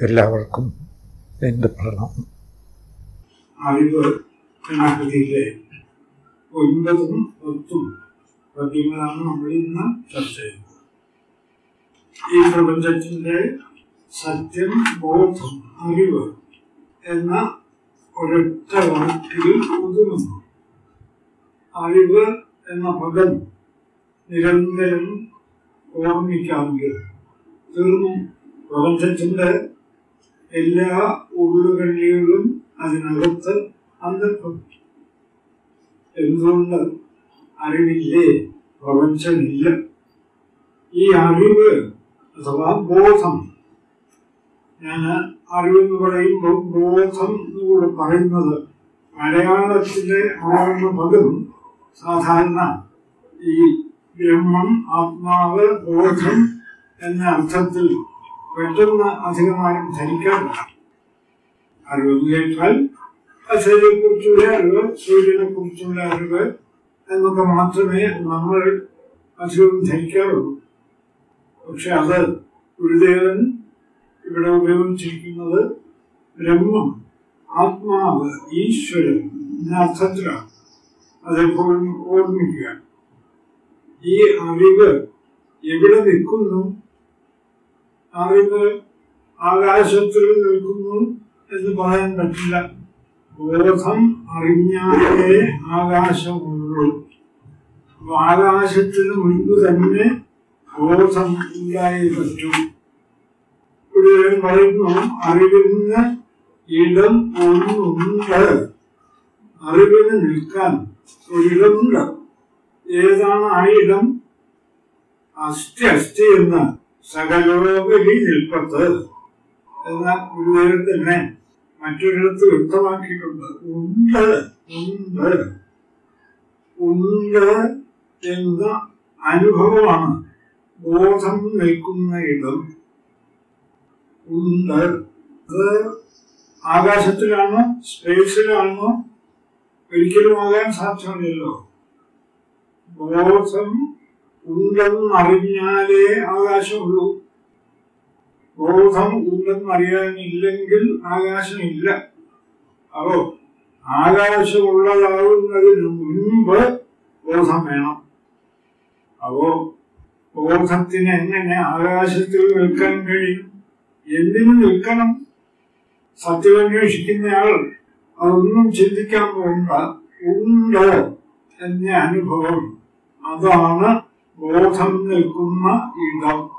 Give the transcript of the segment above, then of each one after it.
എല്ലാവർക്കും എന്ന കൃതിയിലെ ഒൻപതും ഈ പ്രപഞ്ചത്തിന്റെ സത്യം ബോധം അറിവ് എന്ന ഒരൊറ്റ വാക്കിൽ ഒതുങ്ങുന്നു. അറിവ് എന്ന പദം നിരന്തരം ഓർമ്മിക്കാമെങ്കിൽ തീർന്നു പ്രപഞ്ചത്തിന്റെ എല്ലാ ഉള്ളുകള്ളികളും അതിനകത്ത് അന്തർഭവിക്കും. എന്തുകൊണ്ട്? അറിവില്ലേ? പ്രപഞ്ചമില്ല. ഈ അറിവ് അഥവാ ബോധം ഞാൻ അറിവെന്ന് പറയുമ്പോൾ ബോധം എന്നുകൂടെ പറയുന്നത് മലയാളത്തിലെ ആവുന്ന പദം സാധാരണ ഈ ബ്രഹ്മം ആത്മാവ് ബോധം എന്ന അർത്ഥത്തിൽ പെട്ടെന്ന് അധികമായും ധരിക്കാറില്ല അറിവെന്ന് കേട്ടാൽ അച്ഛനെ കുറിച്ചുള്ള അറിവ് സൂര്യനെ കുറിച്ചുള്ള അറിവ് എന്നൊക്കെ മാത്രമേ നമ്മൾ അധികം ധരിക്കാറുള്ളൂ. പക്ഷെ അത് ഗുരുദേവൻ ഇവിടെ ഉപയോഗിച്ചിരിക്കുന്നത് ബ്രഹ്മം ആത്മാവ് ഈശ്വരൻ എന്ന അർത്ഥത്തിലാണ് അതെപ്പോഴും ഓർമ്മിക്കുക. ഈ അറിവ് എവിടെ നിൽക്കുന്നു? അറിവ് ആകാശത്തിൽ നിൽക്കുന്നു എന്ന് പറയാൻ പറ്റില്ല. ബോധം അറിഞ്ഞാലേ ആകാശമുള്ളൂ. ആകാശത്തിന് മുൻപ് തന്നെ ബോധം ഉണ്ടായി പറ്റൂ. ഒരു പറയുന്നു അറിവിന് ഇടം ഒന്നുണ്ട്. അറിവിന് നിൽക്കാൻ ഒരിടമുണ്ട്. ഏതാണ് ആ ഇടം? അസ്ഥി അസ്ഥി എന്ന സകലോപരി നിൽപ്പത്ത് എന്ന ഗുരുദേവൻ തന്നെ മറ്റൊരിടത്ത് വ്യക്തമാക്കിയിട്ടുണ്ട്. ഉണ്ട് ഉണ്ട്. ഉണ്ട് എന്ന അനുഭവമാണ് ബോധം നിൽക്കുന്ന ഇടം ഉണ്ട്. അത് ആകാശത്തിലാണോ സ്പേസിലാണോ ഒരിക്കലും ആകാൻ സാധ്യമല്ലല്ലോ. ബോധം ഉണ്ടെന്ന് അറിഞ്ഞാലേ ആകാശമുള്ളൂ ബോധം ഉണ്ടെന്ന് അറിയാനില്ലെങ്കിൽ ആകാശമില്ല അപ്പോ ആകാശമുള്ളതാവുന്നതിന് മുൻപ് ബോധം വേണം. അപ്പോ ബോധത്തിന് എങ്ങനെ ആകാശത്തിൽ നിൽക്കാൻ കഴിയും? എന്തിനു നിൽക്കണം? സത്യമന്വേഷിക്കുന്നയാൾ അതൊന്നും ചിന്തിക്കാൻ പോകണ്ട ഉണ്ട് എന്ന അനുഭവം. അതാണ് ബോധം നിൽക്കുന്ന ഇടം.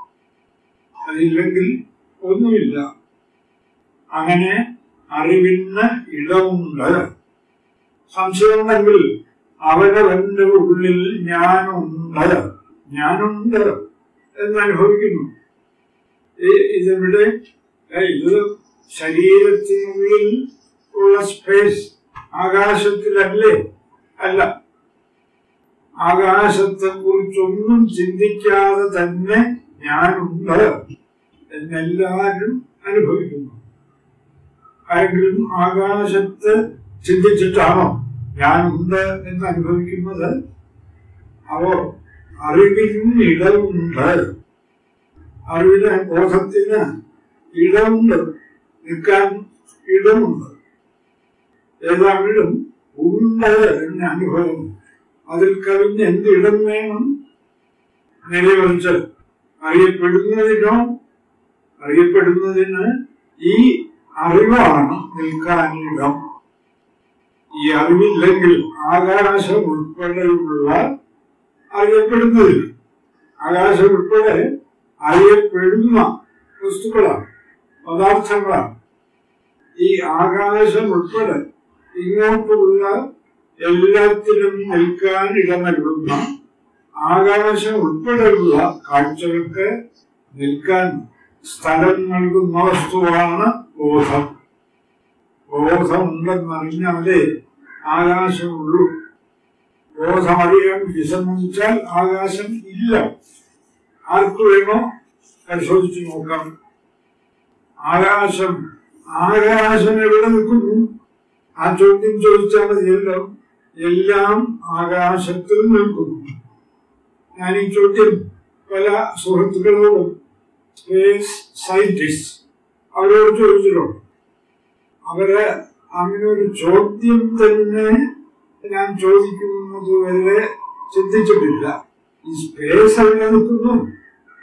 അതില്ലെങ്കിൽ ഒന്നുമില്ല. അങ്ങനെ അറിവിന് ഇടമുണ്ട്. സംശയമുണ്ടെങ്കിൽ അവരവന്റെ ഉള്ളിൽ ഞാനുണ്ട്. ഞാനുണ്ട് എന്ന് അനുഭവിക്കുന്നു. ഇതിവിടെ? ഇത് ശരീരത്തിനുള്ളിൽ ഉള്ള സ്പേസ് ആകാശത്തിലല്ലേ? അല്ല. ആകാശത്തെ കുറിച്ചൊന്നും ചിന്തിക്കാതെ തന്നെ ഞാനുണ്ട് എന്നെല്ലാവരും അനുഭവിക്കുന്നു. ആരെങ്കിലും ആകാശത്ത് ചിന്തിച്ചിട്ടാണോ ഞാനുണ്ട് എന്ന് അനുഭവിക്കുന്നത് അവോ അറിവിനും ഇടമുണ്ട് അറിവിന് ബോധത്തിന് ഇടമുണ്ട് നിൽക്കാൻ ഇടമുണ്ട് ഏതാണെങ്കിലും ഉണ്ട് എന്ന അനുഭവം അതിൽ കവിഞ്ഞ് എന്ത് ഇടം വേണം? നിലയുറച്ച് അറിയപ്പെടുന്നതിനോ അറിയപ്പെടുന്നതിന് ഈ അറിവാണ് നിൽക്കാനിടം ഈ അറിവില്ലെങ്കിൽ ആകാശം ഉൾപ്പെടെയുള്ള അറിയപ്പെടുന്നതിൽ ആകാശം ഉൾപ്പെടെ അറിയപ്പെടുന്ന വസ്തുക്കളാണ് പദാർത്ഥങ്ങളാണ്. ഈ ആകാശം ഉൾപ്പെടെ ഇങ്ങോട്ടുള്ള എല്ലാത്തിലും നിൽക്കാൻ ഇടം നൽകുന്ന ആകാശം ഉൾപ്പെടെയുള്ള കാഴ്ചകൾക്ക് നിൽക്കാൻ സ്ഥലം നൽകുന്ന വസ്തുവാണ് ബോധം. ബോധം ഉണ്ടെന്നറിഞ്ഞാലേ ആകാശമുള്ളൂ ബോധമറിയാൻ വിസമ്മതിച്ചാൽ ആകാശം ഇല്ല. ആർക്കു വേണോ പരിശോധിച്ചു നോക്കാം. ആകാശം ആകാശം എവിടെ നിൽക്കുന്നു? ആ ചോദ്യം ചോദിച്ചാൽ മതിയല്ലോ. എല്ലാം ആകാശത്തിൽ നിൽക്കുന്നു. ഞാൻ ഈ ചോദ്യം പല സുഹൃത്തുക്കളോടും സ്പേസ് സയന്റിസ്റ്റ് അവരോട് ചോദിച്ചിട്ടുണ്ട്. അവർ അങ്ങനെ ഒരു ചോദ്യം തന്നെ ഞാൻ ചോദിക്കുന്നത് വരെ ചിന്തിച്ചിട്ടില്ല. ഈ സ്പേസ് എവിടെ നിൽക്കുന്നു?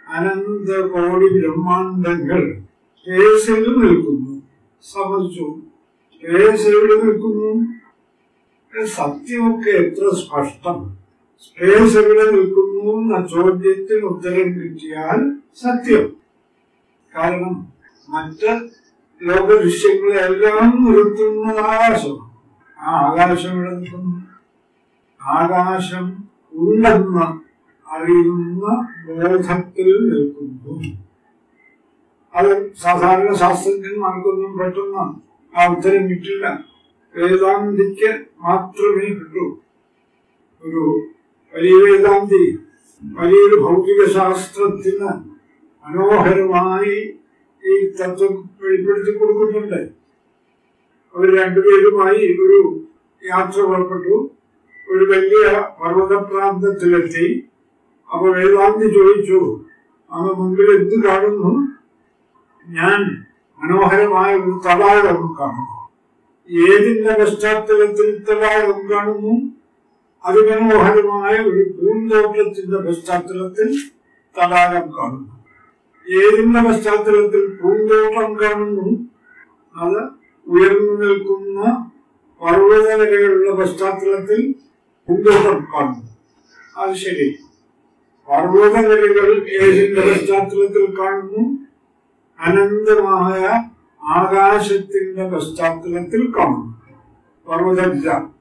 അനന്ത കോടി ബ്രഹ്മാണ്ടങ്ങൾ സ്പേസിൽ നിൽക്കുന്നു. സമ്മതിച്ചു സ്പേസ് എവിടെ നിൽക്കുന്നു? സത്യമൊക്കെ എത്ര സ്പഷ്ടം? സ്പേസ് എവിടെ നിൽക്കുന്നു എന്ന ചോദ്യത്തിന് ഉത്തരം കിട്ടിയാൽ സത്യം. കാരണം മറ്റ് ലോകദൃശ്യങ്ങളെല്ലാം നിർത്തുന്നത് ആകാശം ആ ആകാശം എവിടെ നിൽക്കുന്നു? ആകാശം ഉണ്ടെന്ന് അറിയുന്ന ബോധത്തിൽ നിൽക്കുന്നു. അത് സാധാരണ ശാസ്ത്രജ്ഞന്മാർക്കൊന്നും പെട്ടെന്ന് ആ ഉത്തരം കിട്ടില്ല. വേദാന്തിക്ക് മാത്രമേ കിട്ടൂ ഒരു വലിയ വേദാന്തി വലിയൊരു ഭൗതിക ശാസ്ത്രത്തിന് മനോഹരമായി ഈ തത്വം വെളിപ്പെടുത്തി കൊടുക്കുന്നുണ്ട്. അവർ രണ്ടുപേരുമായി ഒരു യാത്ര പുറപ്പെട്ടു. ഒരു വലിയ പർവതപ്രാന്തത്തിലെത്തി. അപ്പൊ വേദാന്തി ചോദിച്ചു അവ മുമ്പിൽ എന്ത് കാണുന്നു? ഞാൻ മനോഹരമായ ഒരു തടാകം കാണുന്നു. ഏതിന്റെ പശ്ചാത്തലത്തിൽ തടാകം കാണുന്നു? അതിമനോഹരമായ ഒരു പൂന്തോട്ടത്തിന്റെ പശ്ചാത്തലത്തിൽ തടാകം കാണുന്നു. ഏതിന്റെ പശ്ചാത്തലത്തിൽ പൂന്തോട്ടം കാണുന്നു? അത് ഉയർന്നു നിൽക്കുന്ന പർവതനിരകളുടെ പശ്ചാത്തലത്തിൽ പൂന്തോട്ടം കാണുന്നു. അത് ശരി. പർവതനിരകൾ ഏതിന്റെ പശ്ചാത്തലത്തിൽ കാണുന്നു? അനന്തമായ ആകാശത്തിന്റെ പശ്ചാത്തലത്തിൽ കാണുന്നു പർവതമില്ല.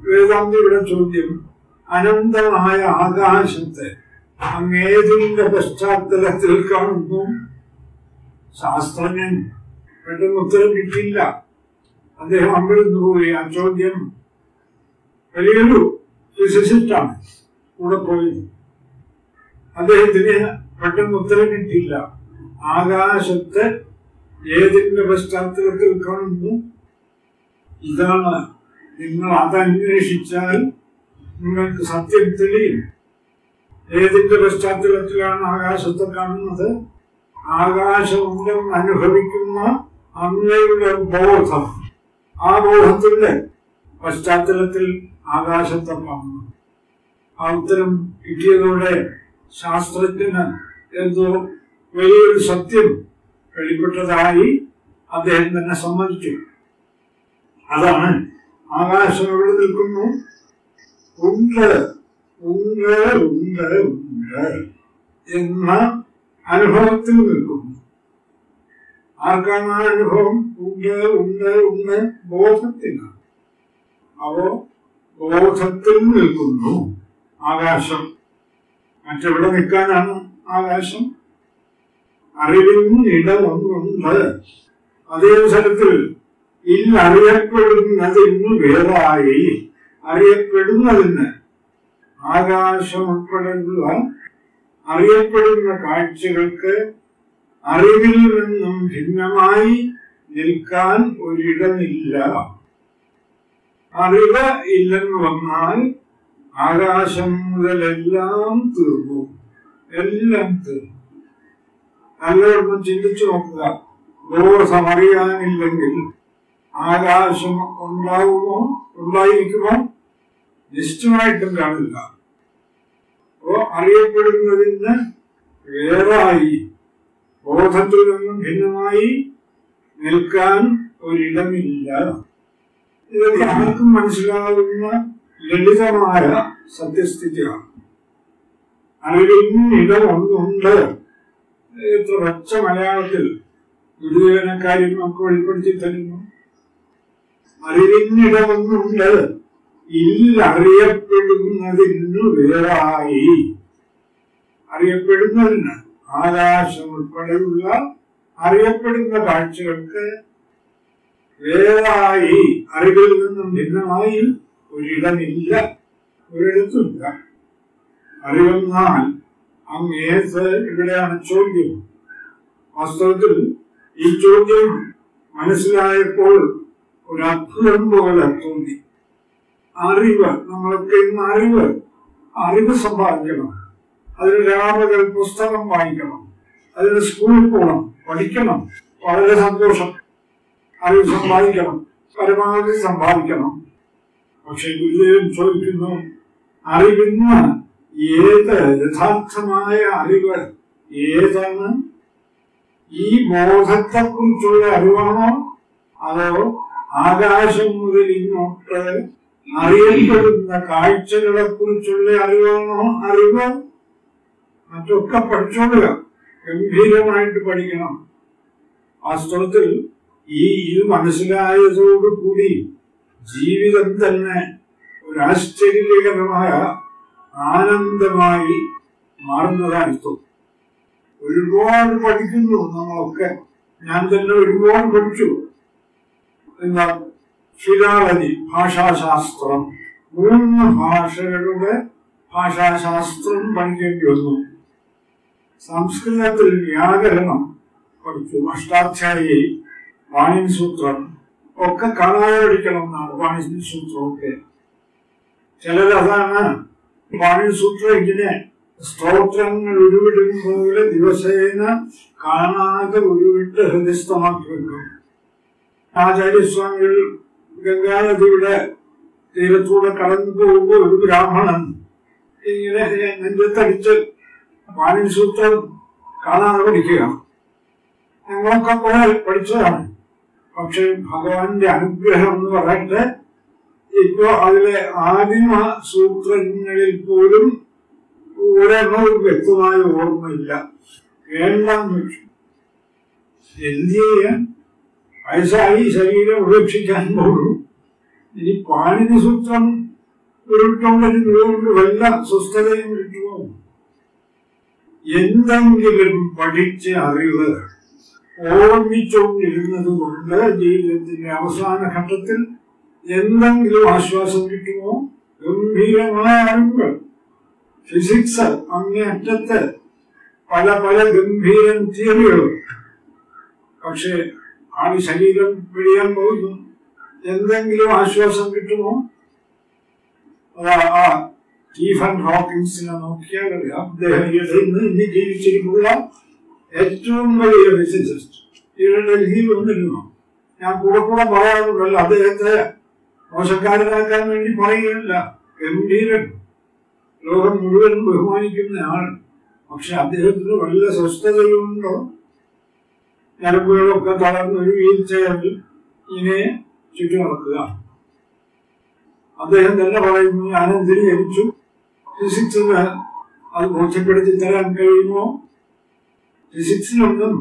വേദാന്തിയുടെ ചോദ്യം അനന്തമായ ആകാശത്തെ അങ്ങേതിന്റെ പശ്ചാത്തലത്തിൽ കാണുന്നു. ശാസ്ത്രജ്ഞൻ പെട്ടെന്ന് ഉത്തരം കിട്ടിയില്ല. അദ്ദേഹം അമ്പലന്ന് പോയി. ആ ചോദ്യം വലിയൊരു ഫിസിസിസ്റ്റാണ് കൂടെ പോയത് അദ്ദേഹത്തിന് പെട്ടെന്ന് ഉത്തരം കിട്ടിയില്ല. ആകാശത്തെ ഏതിന്റെ പശ്ചാത്തലത്തിൽ കാണുന്നു ഇതാണ് നിങ്ങൾ അതന്വേഷിച്ചാൽ നിങ്ങൾക്ക് സത്യം തെളിയും. ഏതിന്റെ പശ്ചാത്തലത്തിലാണ് ആകാശത്തെ കാണുന്നത്? ആകാശമൂലം അനുഭവിക്കുന്ന അങ്ങയുടെ ബോധം. ആ ബോധത്തിന്റെ പശ്ചാത്തലത്തിൽ ആകാശത്തെ കാണുന്നു. ആ ഉത്തരം കിട്ടിയതോടെ ശാസ്ത്രജ്ഞന് എന്തോ വലിയൊരു സത്യം വെളിപ്പെട്ടതായി അദ്ദേഹം തന്നെ സമ്മതിച്ചു. അതാണ് ആകാശം എവിടെ നിൽക്കുന്നു. ഉണ്ട് ഉണ്ട് ഉണ്ട് ഉണ്ട് എന്ന അനുഭവത്തിൽ നിൽക്കുന്നു. ആർക്കാണ് ആ അനുഭവം? ഉണ്ട് ഉണ്ട് ഉണ്ട് ബോധത്തിനാണ്. അപ്പോ ബോധത്തിൽ നിൽക്കുന്നു ആകാശം. മറ്റെവിടെ നിൽക്കാനാണ് ആകാശം? അറിവിനും ഇടമൊന്നുണ്ട് അതേ സ്ഥലത്തിൽ ഇന്ന് വേറായി. അറിയപ്പെടുന്നതിന് ആകാശം ഉൾപ്പെടെയുള്ള അറിയപ്പെടുന്ന കാഴ്ചകൾക്ക് അറിവിൽ നിന്നും ഭിന്നമായി നിൽക്കാൻ ഒരിടമില്ല. അറിവ് ഇല്ലെന്ന് വന്നാൽ ആകാശം മുതലെല്ലാം തീർന്നു. എല്ലാം തീർന്നു. നല്ലവണ്ണം ചിന്തിച്ചു നോക്കുക. ബോധം അറിയാനില്ലെങ്കിൽ ആകാശം ഉണ്ടാവുമോ? ഉണ്ടായിരിക്കുമോ? നിശ്ചയമായിട്ടും കാണില്ല. അപ്പോ അറിയപ്പെടുന്നതിന് വേറായി ബോധത്തിൽ നിന്നും ഭിന്നമായി നിൽക്കാൻ ഒരിടമില്ല. ഇതൊക്കെ ആർക്കും മനസ്സിലാകുന്ന ലളിതമായ സത്യസ്ഥിതിയാണ്. അറിവിന് ഇടമൊന്നുണ്ട് എത്ര പച്ച മലയാളത്തിൽ ഗുരുദേവനക്കാര്യം നമുക്ക് വെളിപ്പെടുത്തി തരുന്നു. അറിവിനിടമൊന്നുണ്ട് ഇല്ലറിയപ്പെടുന്നതിന് വേറായി. അറിയപ്പെടുന്നതിന് ആകാശം ഉൾപ്പെടെയുള്ള അറിയപ്പെടുന്ന കാഴ്ചകൾക്ക് വേറായി. അറിവിൽ നിന്നും ഭിന്നമായി ഒരിടമില്ല ഒരിടത്തുമില്ല. അറിവെന്നാൽ അങ്ങേത് ഇവിടെയാണ് ചോദ്യം. വാസ്തവത്തിൽ ഈ ചോദ്യം മനസ്സിലായപ്പോൾ ഒരു അത്ഭുതം പോലെ തോന്നി. അറിവ് നമ്മളൊക്കെ ഇന്ന് അറിവ് അറിവ് സമ്പാദിക്കണം. അതിന് രാമകൽ പുസ്തകം വായിക്കണം. അതിന് സ്കൂളിൽ പോകണം പഠിക്കണം. വളരെ സന്തോഷം. അറിവ് സമ്പാദിക്കണം. പരമാവധി സമ്പാദിക്കണം. പക്ഷെ ഗുരുദേവൻ ചോദിക്കുന്നു അറിവിന് ഏത് യഥാർത്ഥമായ അറിവ് ഏതാണ്? ഈ ബോധത്തെ കുറിച്ചുള്ള അറിവാണോ? അതോ ആകാശം മുതൽ ഇങ്ങോട്ട് അറിയപ്പെടുന്ന കാഴ്ചകളെ കുറിച്ചുള്ള അറിവാണോ? അറിവ്? മറ്റൊക്കെ പഠിച്ചോളുക. ഗംഭീരമായിട്ട് പഠിക്കണം. വാസ്തവത്തിൽ ഈ ഇത് മനസ്സിലായതോടുകൂടി ജീവിതം തന്നെ ഒരു ആശ്ചര്യകരമായ ആനന്ദമായി മാറുന്നതാണ് തോന്നും ഒരുപാട് പഠിക്കുന്നു നമ്മളൊക്കെ. ഞാൻ തന്നെ ഒരുപാട് പഠിച്ചു. എന്താ? ഫിലാലജി ഭാഷാശാസ്ത്രം. മൂന്ന് ഭാഷകളുടെ ഭാഷാശാസ്ത്രം പഠിക്കേണ്ടി വന്നു. സംസ്കൃതത്തിൽ വ്യാകരണം പഠിച്ചു. അഷ്ടാധ്യായി വാണിൻ സൂത്രം ഒക്കെ കാണാതെ പഠിക്കണം എന്നാണ് വാണിൻ സൂത്രമൊക്കെ വാണിൻ ഇങ്ങനെ സ്തോത്രങ്ങൾ ഉരുവിടും പോലെ ദിവസേന കാണാതെ ഉരുവിട്ട് ഹൃദയസ്ഥമാക്കി വെക്കും ആചാര്യസ്വാമികൾ ഗംഗാനദിയുടെ തീരത്തൂടെ കടന്നു പോകുമ്പോൾ ഒരു ബ്രാഹ്മണൻ ഇങ്ങനെ നെഞ്ചത്തടിച്ച് പാണിസൂത്രം കാണാതെ പഠിക്കുക. ഞങ്ങളൊക്കെ കുറെ പഠിച്ചതാണ്. പക്ഷെ ഭഗവാന്റെ അനുഗ്രഹം എന്ന് പറയട്ടെ ഇപ്പോ അതിലെ ആദിമ സൂത്രങ്ങളിൽ പോലും ഒരെണ്ണവും വ്യക്തമായ ഓർമ്മയില്ല. കേരളം വെച്ചു. എന്ത് ചെയ്യാൻ? വയസ്സായി ശരീരം ഉപേക്ഷിക്കാൻ പോകും ഇനി പാണിനി സൂത്രം ഉരുട്ടുകൊണ്ടിരുന്നതുകൊണ്ട് വല്ല സ്വസ്ഥതയും കിട്ടുമോ എന്തെങ്കിലും പഠിച്ച് അറിവ് ഓർമ്മിച്ചുകൊണ്ടിരുന്നത് കൊണ്ട് ജീവിതത്തിന്റെ അവസാന ഘട്ടത്തിൽ എന്തെങ്കിലും ആശ്വാസം കിട്ടുമോ? ഗംഭീരമായ അറിവുകൾ ഫിസിക്സ് അങ്ങേയറ്റത്ത് പല പല ഗംഭീരൻ തിയറികളും പക്ഷെ ആ ശരീരം പിഴിയാൻ പോകുന്നു? എന്തെങ്കിലും ആശ്വാസം കിട്ടുമോ? ആ സ്റ്റീഫൻ ഹോക്കിൻസിനെ നോക്കിയാൽ അദ്ദേഹം ഇന്ന് ഇനി ജീവിച്ചിരിക്കുന്ന ഏറ്റവും വലിയ ഫിസിസിസ്റ്റ് ഇവിടെ ഡൽഹിയിൽ വന്നിരുന്നു. ഞാൻ കൂടെ കൂടെ പറയാറുണ്ടല്ലോ അദ്ദേഹത്തെ മോശക്കാരനാക്കാൻ വേണ്ടി പറയുകയല്ല. ഗംഭീരൻ ലോകം മുഴുവൻ ബഹുമാനിക്കുന്ന ആൾ പക്ഷെ അദ്ദേഹത്തിന് വല്ല സ്വസ്ഥതയുണ്ടോ? ഞരമ്പുകളൊക്കെ തളർന്നൊരു വീൽ ചെയറിൽ ഇങ്ങനെ ചുറ്റി നടക്കുക അദ്ദേഹം തന്നെ പറയുന്നു ഞാൻ എന്തിനു ജനിച്ചു? ഫിസിക്സിന് അത് ബോധ്യപ്പെടുത്തി തരാൻ കഴിയുമോ? ഫിസിക്സിനൊന്നും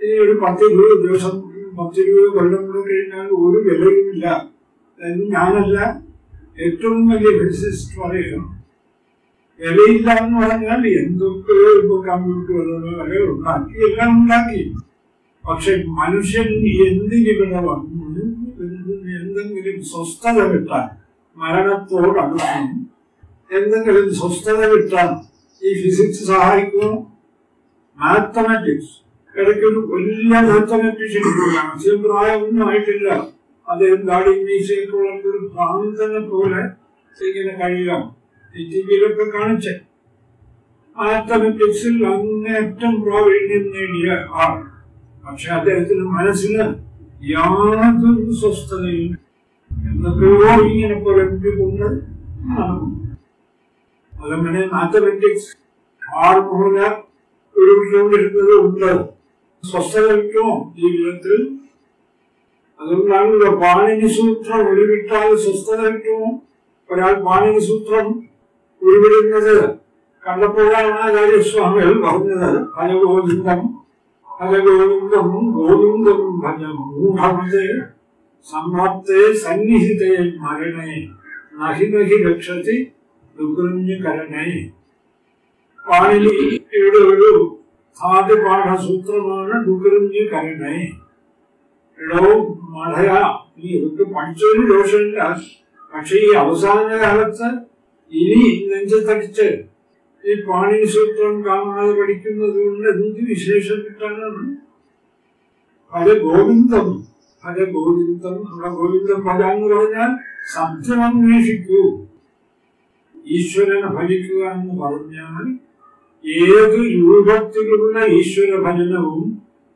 ഇനി ഒരു പത്തിരുപത് ദിവസം പത്തിരുപത് കൊല്ലം കൂടെ കഴിഞ്ഞാൽ ഒരു വിലയുമില്ല. ഞാനല്ല ഏറ്റവും വലിയ ഫിസിസ്റ്റ് പറയുന്നു വിലയില്ല എന്ന് പറഞ്ഞാൽ എന്തൊക്കെയോ ഇപ്പൊ കമ്പ്യൂട്ടറുകൾ ഉണ്ടാക്കി എല്ലാം ഉണ്ടാക്കി. പക്ഷെ മനുഷ്യൻ എന്തിനിവിടെ വന്നു എന്തെങ്കിലും സ്വസ്ഥത കിട്ടാൻ മരണത്തോടടുക്കും എന്തെങ്കിലും സ്വസ്ഥത കിട്ടാൻ ഈ ഫിസിക്സ് സഹായിക്കുമോ? മാത്തമാറ്റിക്സ് ഇടയ്ക്കൊരു വലിയ മാത്തമാറ്റീഷ്യൻ അച്ഛൻ പ്രായമൊന്നും ആയിട്ടില്ല. അദ്ദേഹം ദാടി മീശയൊക്കെ ഒരു ഭ്രാന്തനെ പോലെ ഇങ്ങനെ കഴിയാം വിയിലൊക്കെ കാണിച്ച് മാത്തമാറ്റിക്സിൽ അങ്ങേറ്റം പ്രാവീണ്യം നേടിയ ആൾ. പക്ഷെ അദ്ദേഹത്തിന് മനസ്സിന് യാതൊരു സ്വസ്ഥതയും എന്തൊക്കെയോ ഇങ്ങനെ നടക്കും അതങ്ങനെ മാത്തമാറ്റിക്സ് ആർമൂല ഉരുവിട്ടുകൊണ്ടിരുന്നത് ഉണ്ട്. സ്വസ്ഥത കിട്ടുമോ ജീവിതത്തിൽ അതുകൊണ്ടാണല്ലോ പാണിനി സൂത്രം ഉരുവിട്ടാൽ സ്വസ്ഥത കിട്ടുമോ ഒരാൾ പാണിനി സൂത്രം ഉരുവിടുന്നത്. കണ്ടപ്പോഴാണ് ആചാര്യസ്വാമികൾ പറഞ്ഞത് ഫലഗോവിന്ദം ഫലഗോവിന്ദം ഗോവിന്ദം ഭജ മൂഢമതേ സമ്രാപ്തേ സന്നിഹിതേ മരണേ നഹി നഹി രക്ഷതി ദുഃഖഞ്ഞു കരണേ. പാണിനിയുടെ ഒരു ആദ്യ പാഠസൂത്രമാണ് ദുഃഖഞ്ഞു കരണേ. എടോ മഠയ നീ ഇതൊക്കെ പഠിച്ചൊരു ദോഷമില്ല. പക്ഷെ ഈ അവസാന കാലത്ത് ഇനി നെഞ്ചത്തടിച്ച് ഈ പാണിനി സൂത്രം കാണാതെ പഠിക്കുന്നത് കൊണ്ട് എന്ത് വിശേഷം കിട്ടാനാണ്? ഭജ ഗോവിന്ദം ഭജ ഗോവിന്ദം നമ്മുടെ ഗോവിന്ദം ഭജ എന്ന് പറഞ്ഞാൽ സത്യം അന്വേഷിക്കൂ. ഈശ്വരനെ ഭജിക്കുക എന്ന് പറഞ്ഞാൽ ഏത് രൂപത്തിലുള്ള ഈശ്വര ഭജനവും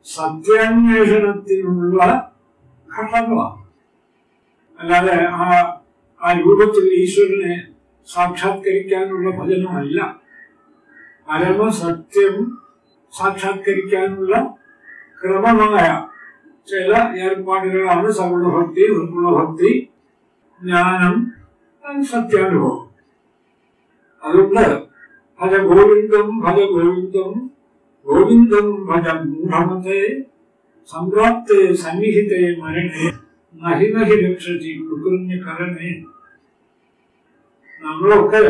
സത്യാന്വേഷണത്തിനുള്ള ഘട്ടങ്ങളാണ് അല്ലാതെ ആ ആ രൂപത്തിൽ ഈശ്വരനെ സാക്ഷാത്കരിക്കാനുള്ള ഭജനമല്ല. പരമസത്യം സാക്ഷാത്കരിക്കാനുള്ള ക്രമമായ ചില ഏർപ്പാടുകളാണ് സഗുണഭക്തി നിർഗുണഭക്തി ജ്ഞാനം സത്യാനുഭവം. അതുകൊണ്ട് ഭജ ഗോവിന്ദം ഗോവിന്ദം ഗോവിന്ദം ഭജ മൂഢമത്തെ സംപ്രാപ്തെ സന്നിഹിതേ മരണേ നഹി നഹി രക്ഷതി കുകുഞ്ഞ കരണേ. നമ്മളൊക്കെ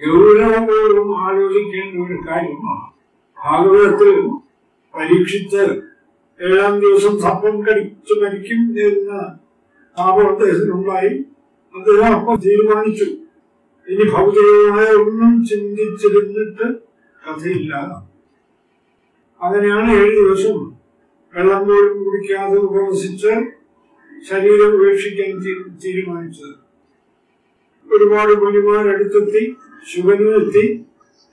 ഗൗരവപൂർവം ആലോചിക്കേണ്ട ഒരു കാര്യമാണ്. ഭാഗവതത്തിൽ പരീക്ഷിച്ച് ഏഴാം ദിവസം സർപ്പം കടിച്ചു മരിക്കും എന്ന താപം അദ്ദേഹത്തിനുണ്ടായി അദ്ദേഹം അപ്പം തീരുമാനിച്ചു. ഇനി ഭൗതികമായ ഒന്നും ചിന്തിച്ചിരുന്നിട്ട് കഥയില്ല. അങ്ങനെയാണ് ഏഴ് ദിവസം വെള്ളം പോലും കുടിക്കാതെ ഉപവസിച്ച് ശരീരം ഉപേക്ഷിക്കാൻ തീരുമാനിച്ചത്. ഒരുപാട് മുനിമാരടുത്തെത്തി ശിവനും എത്തി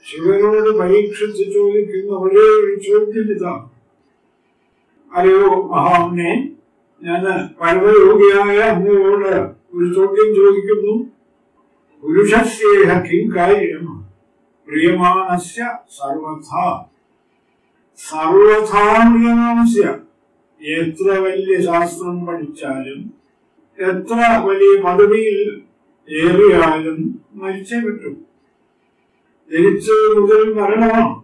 ശിവനോട് പരീക്ഷിച്ച് ചോദിക്കുന്ന ഒരേ ഒരു ചോദ്യം ഇതാണ് അല്ലയോ മഹാമുനെ ഞാൻ പരമയോഗിയായ അങ്ങയോട് ഒരു ചോദ്യം ചോദിക്കുന്നു. പുരുഷസ്യേഹ കിം കാര്യം? പ്രിയമാനസ്യ സർവഥാ. പ്രിയമാണസ്യ എത്ര വലിയ ശാസ്ത്രം പഠിച്ചാലും എത്ര വലിയ പദവിയിൽ ഏറിയാലും മരിച്ചേ പറ്റും. ജനിച്ചത് മുതൽ മരണമാണ്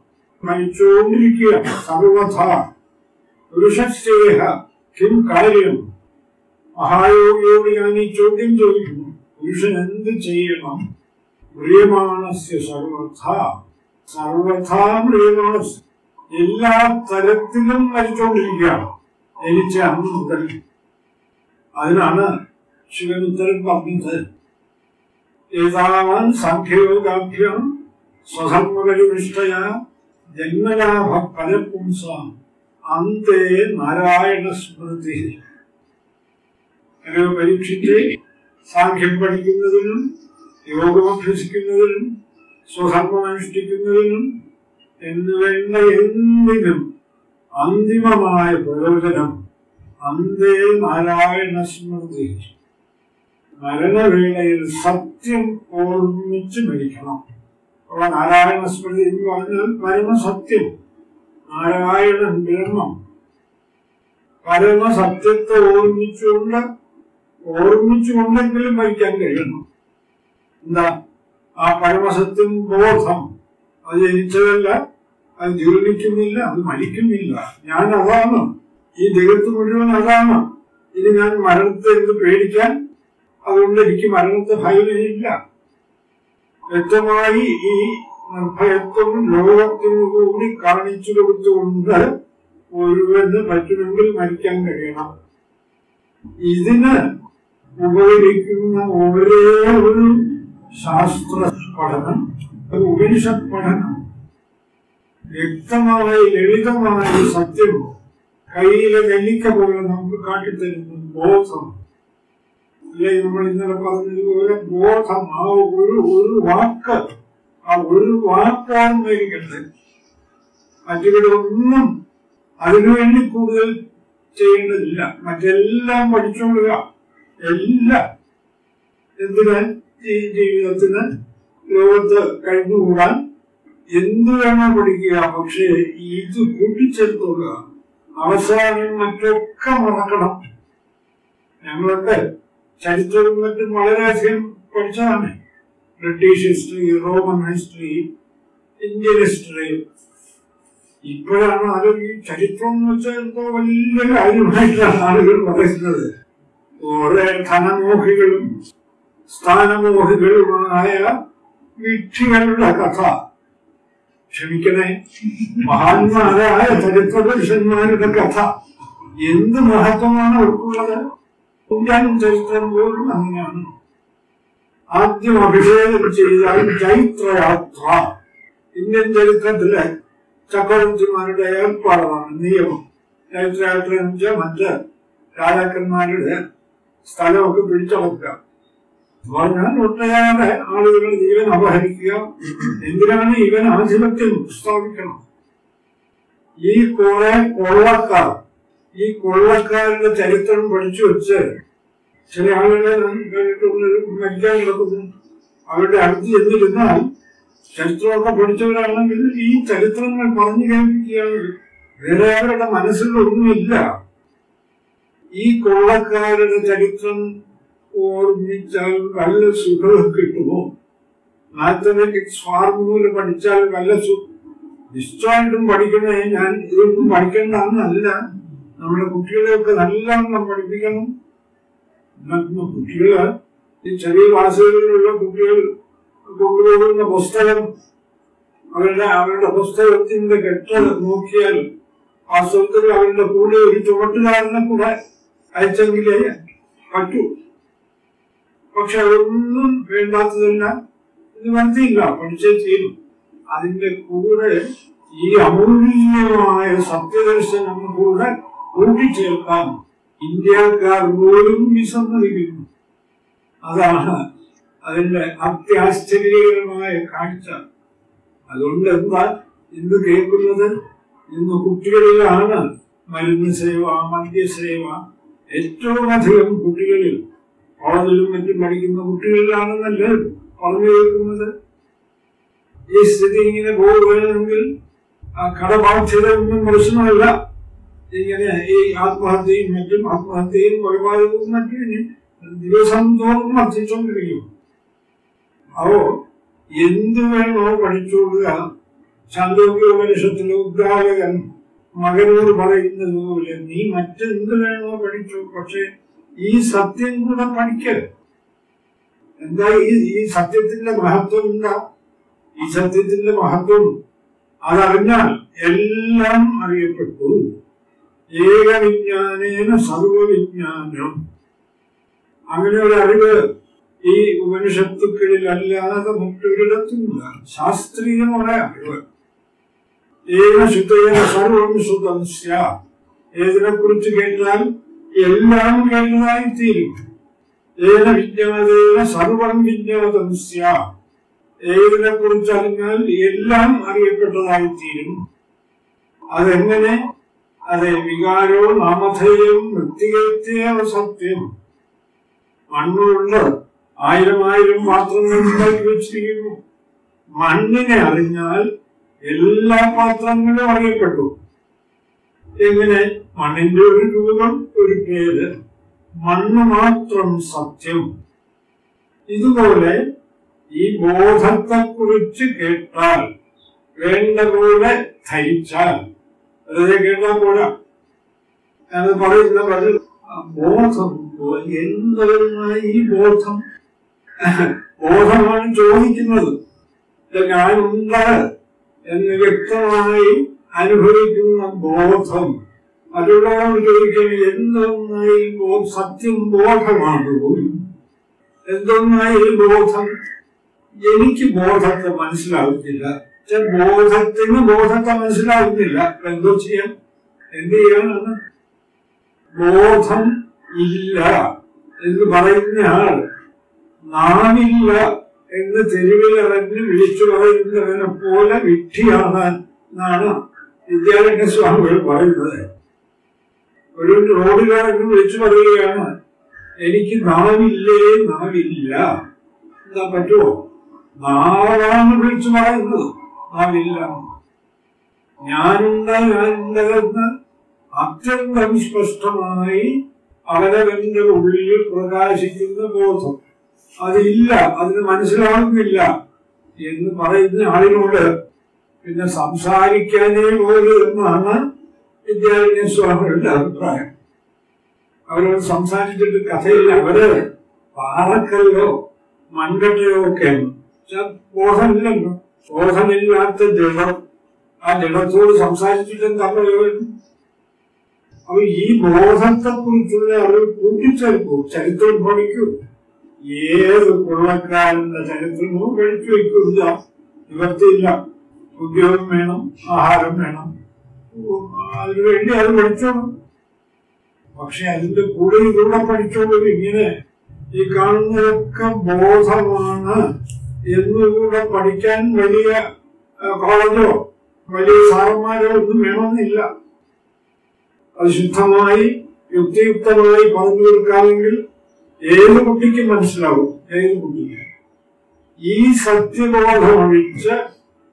മരിച്ചുകൊണ്ടിരിക്കുക. സർവഥ പുരുഷസ്യേഹ കിം കാര്യം? മഹായോഗിയോട് ഞാൻ ഈ ചോദ്യം ചോദിക്കുന്നു. പുരുഷൻ എന്ത് ചെയ്യണം? പ്രിയമാണസ്യ സർവഥ സർവഥാ പ്രിയമാണസ് എല്ലാ തരത്തിലും മരിച്ചുകൊണ്ടിരിക്കുകയാണ് ജനിച്ച അന്ന് മുതൽ അതിനാണ് ശിവൻ ഉത്തരം പറഞ്ഞത്. ഏതാവാൻ സാഖ്യയോഗാഭ്യം സ്വധർമ്മപരിനിഷ്ഠയ ജന്മലാഭ ഫലപുംസ അന്തേ നാരായണ സ്മൃതി അങ്ങനെ പരീക്ഷിച്ച് സാഖ്യം പഠിക്കുന്നതിനും യോഗം അഭ്യസിക്കുന്നതിനും സ്വധർമ്മം അനുഷ്ഠിക്കുന്നതിനും എന്നുവേണ്ട എന്തിനും അന്തിമമായ പ്രയോജനം അന്തേ നാരായണ സ്മൃതി. മരണവേളയിൽ സത്യം ഓർമ്മിച്ച് മരിക്കണം. അപ്പോൾ നാരായണ സ്മൃതി എന്ന് പറഞ്ഞാൽ പരമസത്യം നാരായണൻ ബ്രഹ്മം. പരമസത്യത്തെ ഓർമ്മിച്ചുകൊണ്ട് ഓർമ്മിച്ചുകൊണ്ടെങ്കിലും മരിക്കാൻ കഴിയണം എന്താ? ആ പരമസത്യം ബോധം. അത് ജനിച്ചതല്ല അത് ജീർണിക്കുന്നില്ല അത് മരിക്കുന്നില്ല. ഞാൻ അതാണ്. ഈ ജഗത്ത് മുഴുവൻ അതാണ്. ഇനി ഞാൻ മരണത്തെ എന്ത് പേടിക്കാൻ? അതുകൊണ്ട് എനിക്ക് മരണത്തെ ഭയമില്ല. വ്യക്തമായി ഈ നിർഭയത്വം ലോകത്തിനു കൂടി കാണിച്ചു കൊടുത്തുകൊണ്ട് ഒരുവന് പറ്റുമെങ്കിൽ മരിക്കാൻ കഴിയണം. ഇതിന് ഉപകരിക്കുന്ന ഒരേ ഒരു ശാസ്ത്ര പഠനം ഒരു ഉപനിഷത് പഠനം വ്യക്തമായ ലളിതമായ സത്യം കയ്യിലെ നെല്ലിക്ക പോലെ നമുക്ക് കാട്ടിത്തരുന്ന ബോധം. അല്ലെ? നമ്മൾ ഇന്നലെ പറഞ്ഞതുപോലെ ബോധം. ആ ഒരു ഒരു വാക്ക് ആ ഒരു വാക്കാണ് മേടിക്കട്ടെ മറ്റിവിടെ ഒന്നും അതിനുവേണ്ടി കൂടുതൽ ചെയ്യേണ്ടതില്ല. മറ്റെല്ലാം പഠിച്ചോളുക എല്ലാം. എന്തിനാ? ഈ ജീവിതത്തിന് ലോകത്ത് കഴിഞ്ഞുകൂടാൻ എന്ത് വേണോ പഠിക്കുക. പക്ഷേ ഇത് കൂട്ടിച്ചേർത്തുക അവസാനം മറ്റൊക്കെ മറക്കണം. ഞങ്ങളൊക്കെ ചരിത്രവും മറ്റും വളരെയധികം പഠിച്ചതാണ്. British history Roman history Indian history ഇപ്പോഴാണ് ആരും ഈ ചരിത്രം എന്ന് വെച്ചാൽ എന്തോ വലിയ കാര്യമായിട്ടാണ് ആളുകൾ പറയുന്നത്. ഓരോ ധനമോഹികളും സ്ഥാനമോഹികളുമായ വിഡ്ഢികളുടെ കഥ ക്ഷമിക്കണേ. മഹാന്മാരായ ചരിത്രപുരുഷന്മാരുടെ കഥ. എന്ത് മഹത്വമാണ് അവർക്കുള്ളത്? ഇന്ത്യൻ ചരിത്രം പോലും അങ്ങനെയാണ്. ആദ്യം അഭിഷേകം ചെയ്താൽ ചൈത്രയാത്ര ഇന്ത്യൻ ചരിത്രത്തിലെ ചക്രവർത്തിമാരുടെ ഏർപ്പാടാണ് നിയമം. ചൈത്രയാത്ര എന്ന് വെച്ചാൽ മറ്റ് രാജാക്കന്മാരുടെ സ്ഥലമൊക്കെ പിടിച്ചടക്കുക. പറഞ്ഞാൽ ഒട്ടേറെ ആളുകൾ ജീവൻ അപഹരിക്കുക. എന്തിനാണ് ഇവൻ ആധിപത്യം സ്ഥാപിക്കണം ഈ കുറെ കൊള്ളക്കാർ ഈ കൊള്ളക്കാരുടെ ചരിത്രം പഠിച്ചു വെച്ച് ചില ആളുകളെ ഞാൻ കിടക്കുന്നു അവരുടെ അടുത്ത് ചെന്നിരുന്നാൽ ചരിത്രമൊക്കെ പഠിച്ചവരാണെങ്കിൽ ഈ ചരിത്രങ്ങൾ പറഞ്ഞു കേൾപ്പിക്കുകയാണ്. വേറെ അവരുടെ മനസ്സിലൊന്നുമില്ല ഈ കൊള്ളക്കാരുടെ ചരിത്രം ഓർമ്മിച്ചാൽ നല്ല സുഖം കിട്ടുമോ? മാത്തമാറ്റിക്സ് ഫാർമുല പഠിച്ചാൽ നല്ല സുഖം നിശ്ചയമായിട്ടും പഠിക്കണേ ഞാൻ ഇതൊന്നും പഠിക്കേണ്ടതെന്നല്ല. നമ്മുടെ കുട്ടികളെയൊക്കെ നല്ലവണ്ണം പഠിപ്പിക്കണം. കുട്ടികൾ ഈ ചെറിയ ക്ലാസ്സുകളിലുള്ള കുട്ടികൾ കൊണ്ടുപോകുന്ന പുസ്തകം അവരുടെ അവരുടെ പുസ്തകത്തിന്റെ കെട്ട് നോക്കിയാൽ വാസ്തവത്തിൽ അവരുടെ കൂടെ ഒരു ചുവട്ടുകാരനെ കൂടെ അയച്ചെങ്കിലേ പറ്റൂ. പക്ഷെ അതൊന്നും വേണ്ടാത്തതെല്ലാം ഇത് മനസ്സില്ല പഠിച്ചേ തീരും അതിന്റെ കൂടെ ഈ അമൂല്യമായ സത്യദർശനം കൂടെ കൂട്ടിച്ചേർക്കാൻ ഇന്ത്യക്കാർ പോലും വിസമ്മതിക്കുന്നു. അതാണ് അതിന്റെ അത്യാശ്ചര്യകരമായ കാഴ്ച. അതുകൊണ്ട് എന്താ ഇന്ന് കേൾക്കുന്നത്? ഇന്ന് കുട്ടികളിലാണ് മരുന്ന് സേവ മദ്യസേവ ഏറ്റവും അധികം കുട്ടികളിൽ കോളേജിലും മറ്റും പഠിക്കുന്ന കുട്ടികളിലാണെന്നല്ലേ പറഞ്ഞു കേൾക്കുന്നത് ഈ സ്ഥിതി ഇങ്ങനെ പോവുകയാണെങ്കിൽ ആ കടബാധ്യത ഒന്നും പ്രശ്നമല്ല ഇങ്ങനെ ഈ ആത്മഹത്യയും മറ്റും ആത്മഹത്യയും കൊലപാതകവും മറ്റും ദിവസം തോറും വർദ്ധിച്ചുകൊണ്ടിരിക്കും അപ്പോ എന്ത് വേണോ പഠിച്ചുകൊള്ളുക ചാന്തോക്യോപനിഷത്തിലെ ഉദ്ഘാടകൻ മകനോട് പറയുന്നത് പോലെ നീ മറ്റെന്ത് വേണോ പഠിച്ചു. പക്ഷെ ഈ സത്യം കൂടെ പഠിക്കരുത്. എന്താ ഈ ഈ സത്യത്തിന്റെ മഹത്വം എന്താ? ഈ സത്യത്തിന്റെ മഹത്വം അതറിഞ്ഞാൽ എല്ലാം അറിയപ്പെട്ടു. ഏകവിജ്ഞാനേന സർവവിജ്ഞാനം. അങ്ങനെ ഒരു അറിവ് ഈ ഉപനിഷത്തുക്കളിൽ അല്ലാതെ മറ്റൊരിടത്തുമില്ല ശാസ്ത്രീയമായ അറിവ്. ഏക ശുദ്ധേന സർവം ശുദ്ധം ഏതിനെ കുറിച്ച് കേട്ടാൽ എല്ലാം കേട്ടതായി തീരും ഏത വിജ്ഞാതേന സർവം വിജ്ഞാതം സ്യാ ഏതിനെ കുറിച്ച് അറിഞ്ഞാൽ എല്ലാം അറിയപ്പെട്ടതായി തീരും അതെങ്ങനെ? അതെ വികാരോ നാമധേയം വൃത്തികേത്യേവ സത്യം. മണ്ണുകൊണ്ട് ആയിരം ആയിരം പാത്രങ്ങൾ വെച്ചിരിക്കുന്നു. മണ്ണിനെ അറിഞ്ഞാൽ എല്ലാ പാത്രങ്ങളും അറിയപ്പെട്ടു. എങ്ങനെ? മണ്ണിന്റെ ഒരു രൂപം ഒരു പേര്. മണ്ണ് മാത്രം സത്യം. ഇതുപോലെ ഈ ബോധത്തെ കുറിച്ച് കേട്ടാൽ വേണ്ട പോലെ ധരിച്ചാൽ. വെറുതെ കേട്ടാൽ പോരാ. എന്ന് പറയുന്ന പറഞ്ഞു ബോധം എന്താണ് ഈ ബോധം? ബോധമാണ് ചോദിക്കുന്നത്. ഞാനുണ്ട് എന്ന് വ്യക്തമായി അനുഭവിക്കുന്ന ബോധം. മറ്റുള്ളവരോട് ചോദിക്കുന്നത് എന്തൊന്നായി സത്യം ബോധമാണ് എന്തൊന്നായി ബോധം? എനിക്ക് ബോധത്തെ മനസ്സിലാകുന്നില്ല ബോധത്തിന് ബോധത്തെ മനസ്സിലാവുന്നില്ല. അപ്പൊ എന്തോ ചെയ്യാം? എന്ത് ചെയ്യാനാണ്? ബോധം ഇല്ല എന്ന് പറയുന്ന ആൾ നാമില്ല എന്ന് തെരുവിലിറങ്ങി വിളിച്ചു പറയുന്നവനെ പോലെ വിഡ്ഢിയാകാൻ എന്നാണ് വിദ്യാരണ്യ സ്വാമികൾ പറയുന്നത്. ഒരു റോഡിലിറങ്ങി വിളിച്ചു പറയുകയാണ് എനിക്ക് നാവില്ലേ? നാവില്ല. എന്താ പറ്റുമോ നാവാണ് വിളിച്ചു പറയുന്നത്. നാവില്ല. ഞാനുണ്ട് ഞാനുണ്ടെന്ന് അത്യന്തം സ്പഷ്ടമായി അവരവന്റെ ഉള്ളിൽ പ്രകാശിക്കുന്ന ബോധം. അതില്ല അതിന് മനസ്സിലാകുന്നില്ല എന്ന് പറയുന്ന ആളിനോട് പിന്നെ സംസാരിക്കാനേ പോലും എന്നാണ് വിദ്യാരണ്യ സ്വാമികളുടെ അഭിപ്രായം. അവരോട് സംസാരിച്ചിട്ട് കഥയിൽ അവർ പാറക്കല്ലോ മൺകട്ടയോ ഒക്കെ ബോധമില്ലല്ലോ. ബോധമില്ലാത്ത ജഡം ആ ജഡത്തോട് സംസാരിച്ചിട്ട് പ്രയോജനം അപ്പൊ ഈ ബോധത്തെ കുറിച്ചുള്ള അറിവ് കൂട്ടിച്ചേർക്കൂ. ചരിത്രം പഠിക്കൂ. ഏത് കൊള്ളക്കാരന്റെ ചരിത്രമോ പഠിച്ചു വയ്ക്കില്ല നിവർത്തിയില്ല. ഉദ്യോഗം വേണം ആഹാരം വേണം. അതിനുവേണ്ടി അത് പഠിച്ചു? പക്ഷെ അതിന്റെ കൂടെ ഇതുകൂടെ പഠിച്ചോളൂ ഇങ്ങനെ ഈ കാണുന്നതൊക്കെ ബോധമാണ് എന്നുകൂടെ പഠിക്കാൻ വലിയ കോളേജോ വലിയ സാറന്മാരോ ഒന്നും വേണമെന്നില്ല. അത് ശുദ്ധമായി യുക്തിയുക്തമായി പറഞ്ഞു കൊടുക്കാമെങ്കിൽ ഏത് കുട്ടിക്കും മനസ്സിലാവും ഏത് കുട്ടിക്ക്. ഈ സത്യബോധമൊഴിച്ച്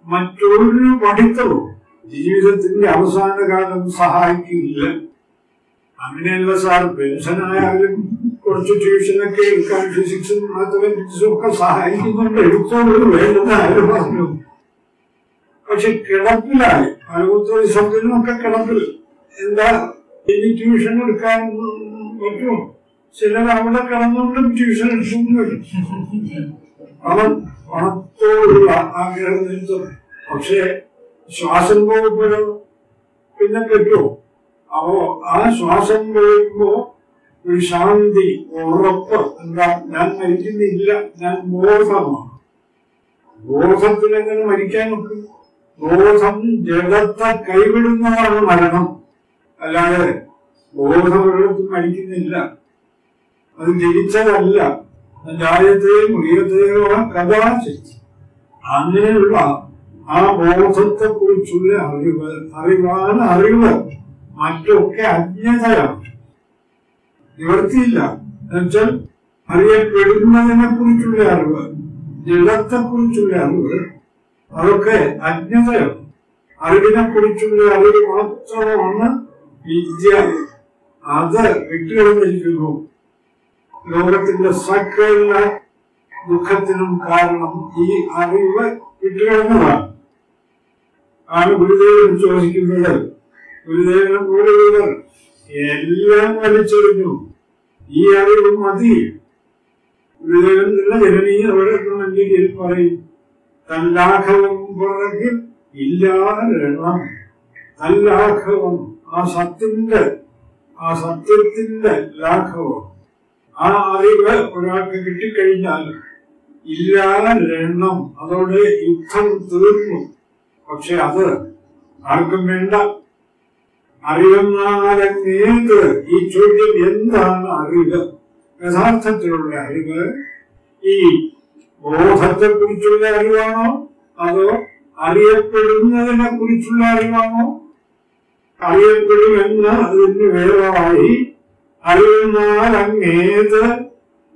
മറ്റൊരു പഠിത്തവും ജീവിതത്തിന്റെ അവസാന കാലം സഹായിക്കില്ല. അങ്ങനെയല്ല സാർ പെൻഷനായാലും കുറച്ച് ട്യൂഷനൊക്കെ എടുക്കാൻ ഫിസിക്സും മാത്തമാറ്റിക്സും ഒക്കെ സഹായിക്കുന്നുണ്ട്. എടുത്തോണ്ട് വേണ്ടെന്ന് ആരും പറഞ്ഞു. പക്ഷെ കിടപ്പിലായി. പരമോത്തര ശബ്ദത്തിനൊക്കെ കിടപ്പിൽ. എന്താ ഇനി ട്യൂഷൻ എടുക്കാൻ പറ്റുമോ ചിലർ അവിടെ കിടന്നുകൊണ്ടും ട്യൂഷൻ എടുത്തും വരും അവൻ പണത്തോടുള്ള ആഗ്രഹം നിമിത്തം പക്ഷേ ശ്വാസം പോകുമ്പോഴോ പിന്നെ കെട്ടോ. അപ്പോ ആ ശ്വാസം പോകുമ്പോ ഒരു ശാന്തി ഉറപ്പ് എന്താ? ഞാൻ മരിക്കുന്നില്ല. ഞാൻ ബോധമാണ്. ബോധത്തിൽ എങ്ങനെ മരിക്കാൻ നോക്കും ബോധം ജഡത്തെ കൈവിടുന്നതാണ് മരണം. അല്ലാതെ ബോധം ഒരിടത്തും മരിക്കുന്നില്ല. അത് ജനിച്ചതല്ല. ജായത്തെയോ മുറിയത്തെയോ കഥാചിത് അങ്ങനെയുള്ള ആ ബോധത്തെ കുറിച്ചുള്ള അറിവ് അറിവാണ് അറിവ് മറ്റൊക്കെ അജ്ഞതയാണ് നിവർത്തിയില്ല. എന്നുവെച്ചാൽ അറിയപ്പെടുന്നതിനെ കുറിച്ചുള്ള അറിവ് ജഡത്തെ കുറിച്ചുള്ള അറിവ് അതൊക്കെ അജ്ഞതയാണ് അറിവിനെ കുറിച്ചുള്ള അറിവ് മാത്രമാണ് വിദ്യ. അത് വിട്ടുകളഞ്ഞിരിക്കുന്നു. ലോകത്തിന്റെ സകല ദുഃഖത്തിനും കാരണം ഈ അറിവ് വിട്ടുകളഞ്ഞതാണ്. ആണ് ഗുരുദേവൻ ചോദിക്കുന്നത്. ഗുരുദേവനെ പോലുള്ളവർ എല്ലാം വലിച്ചെറിഞ്ഞു ഈ അറിവ് മതി. ഗുരുദേവൻ നിന്ന ജനനീയ മഞ്ചേരിയിൽ പറയും തല്ലാഘവം പുറകിൽ ഇല്ലാരണം തല്ലാഘവം ആ സത്യന്റെ ആ സത്യത്തിന്റെ ലാഘവം. ആ അറിവ് ഒരാൾക്ക് കിട്ടിക്കഴിഞ്ഞാൽ ഇല്ലാതെ എണ്ണം അതോടെ യുദ്ധം തീർന്നു. പക്ഷെ അത് ആർക്കും വേണ്ട. അറിയുന്നാലെങ്ങേത് ഈ ചോദ്യം എന്താണ് അറിവ് യഥാർത്ഥത്തിലുള്ള അറിവ് ഈ ബോധത്തെ കുറിച്ചുള്ള അറിവാണോ? അതോ അറിയപ്പെടുന്നതിനെ കുറിച്ചുള്ള അറിവാണോ? അറിയപ്പെടുമെന്ന് അതിന് വേറായി അറിയുന്നാലങ്ങേത്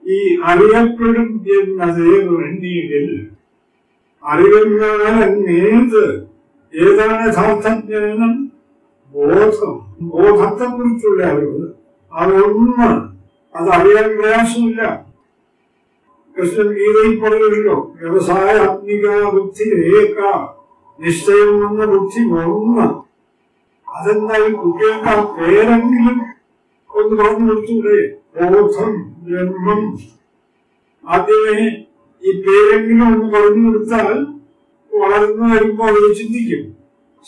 ഈ അറിയപ്പെടും എന്നതേ വേണ്ടിയിൽ അറിയുന്നാൽ അങ്ങേത് ഏതാണ് യഥാർത്ഥ ജ്ഞാനം ബോധം ബോധത്തെ കുറിച്ചുള്ള അറിവ് അതൊന്ന് അത് അറിയാൻ പ്രയാസമില്ല കൃഷ്ണൻ ഗീതയിൽ പറയുമല്ലോ വ്യവസായാത്മിക ബുദ്ധി ഏക നിശ്ചയം എന്ന ബുദ്ധി ഒന്ന് അതെന്തായി കുട്ടികൾക്ക് ആ പേരെങ്കിലും ഒന്ന് പറഞ്ഞു കൊടുത്തൂടെ ബോധം ബ്രഹ്മം ആദ്യമേ ഈ പേരെങ്കിലും ഒന്ന് പറഞ്ഞു കൊടുത്താൽ വളർന്നു വരുമ്പോൾ അവർ ചിന്തിക്കും.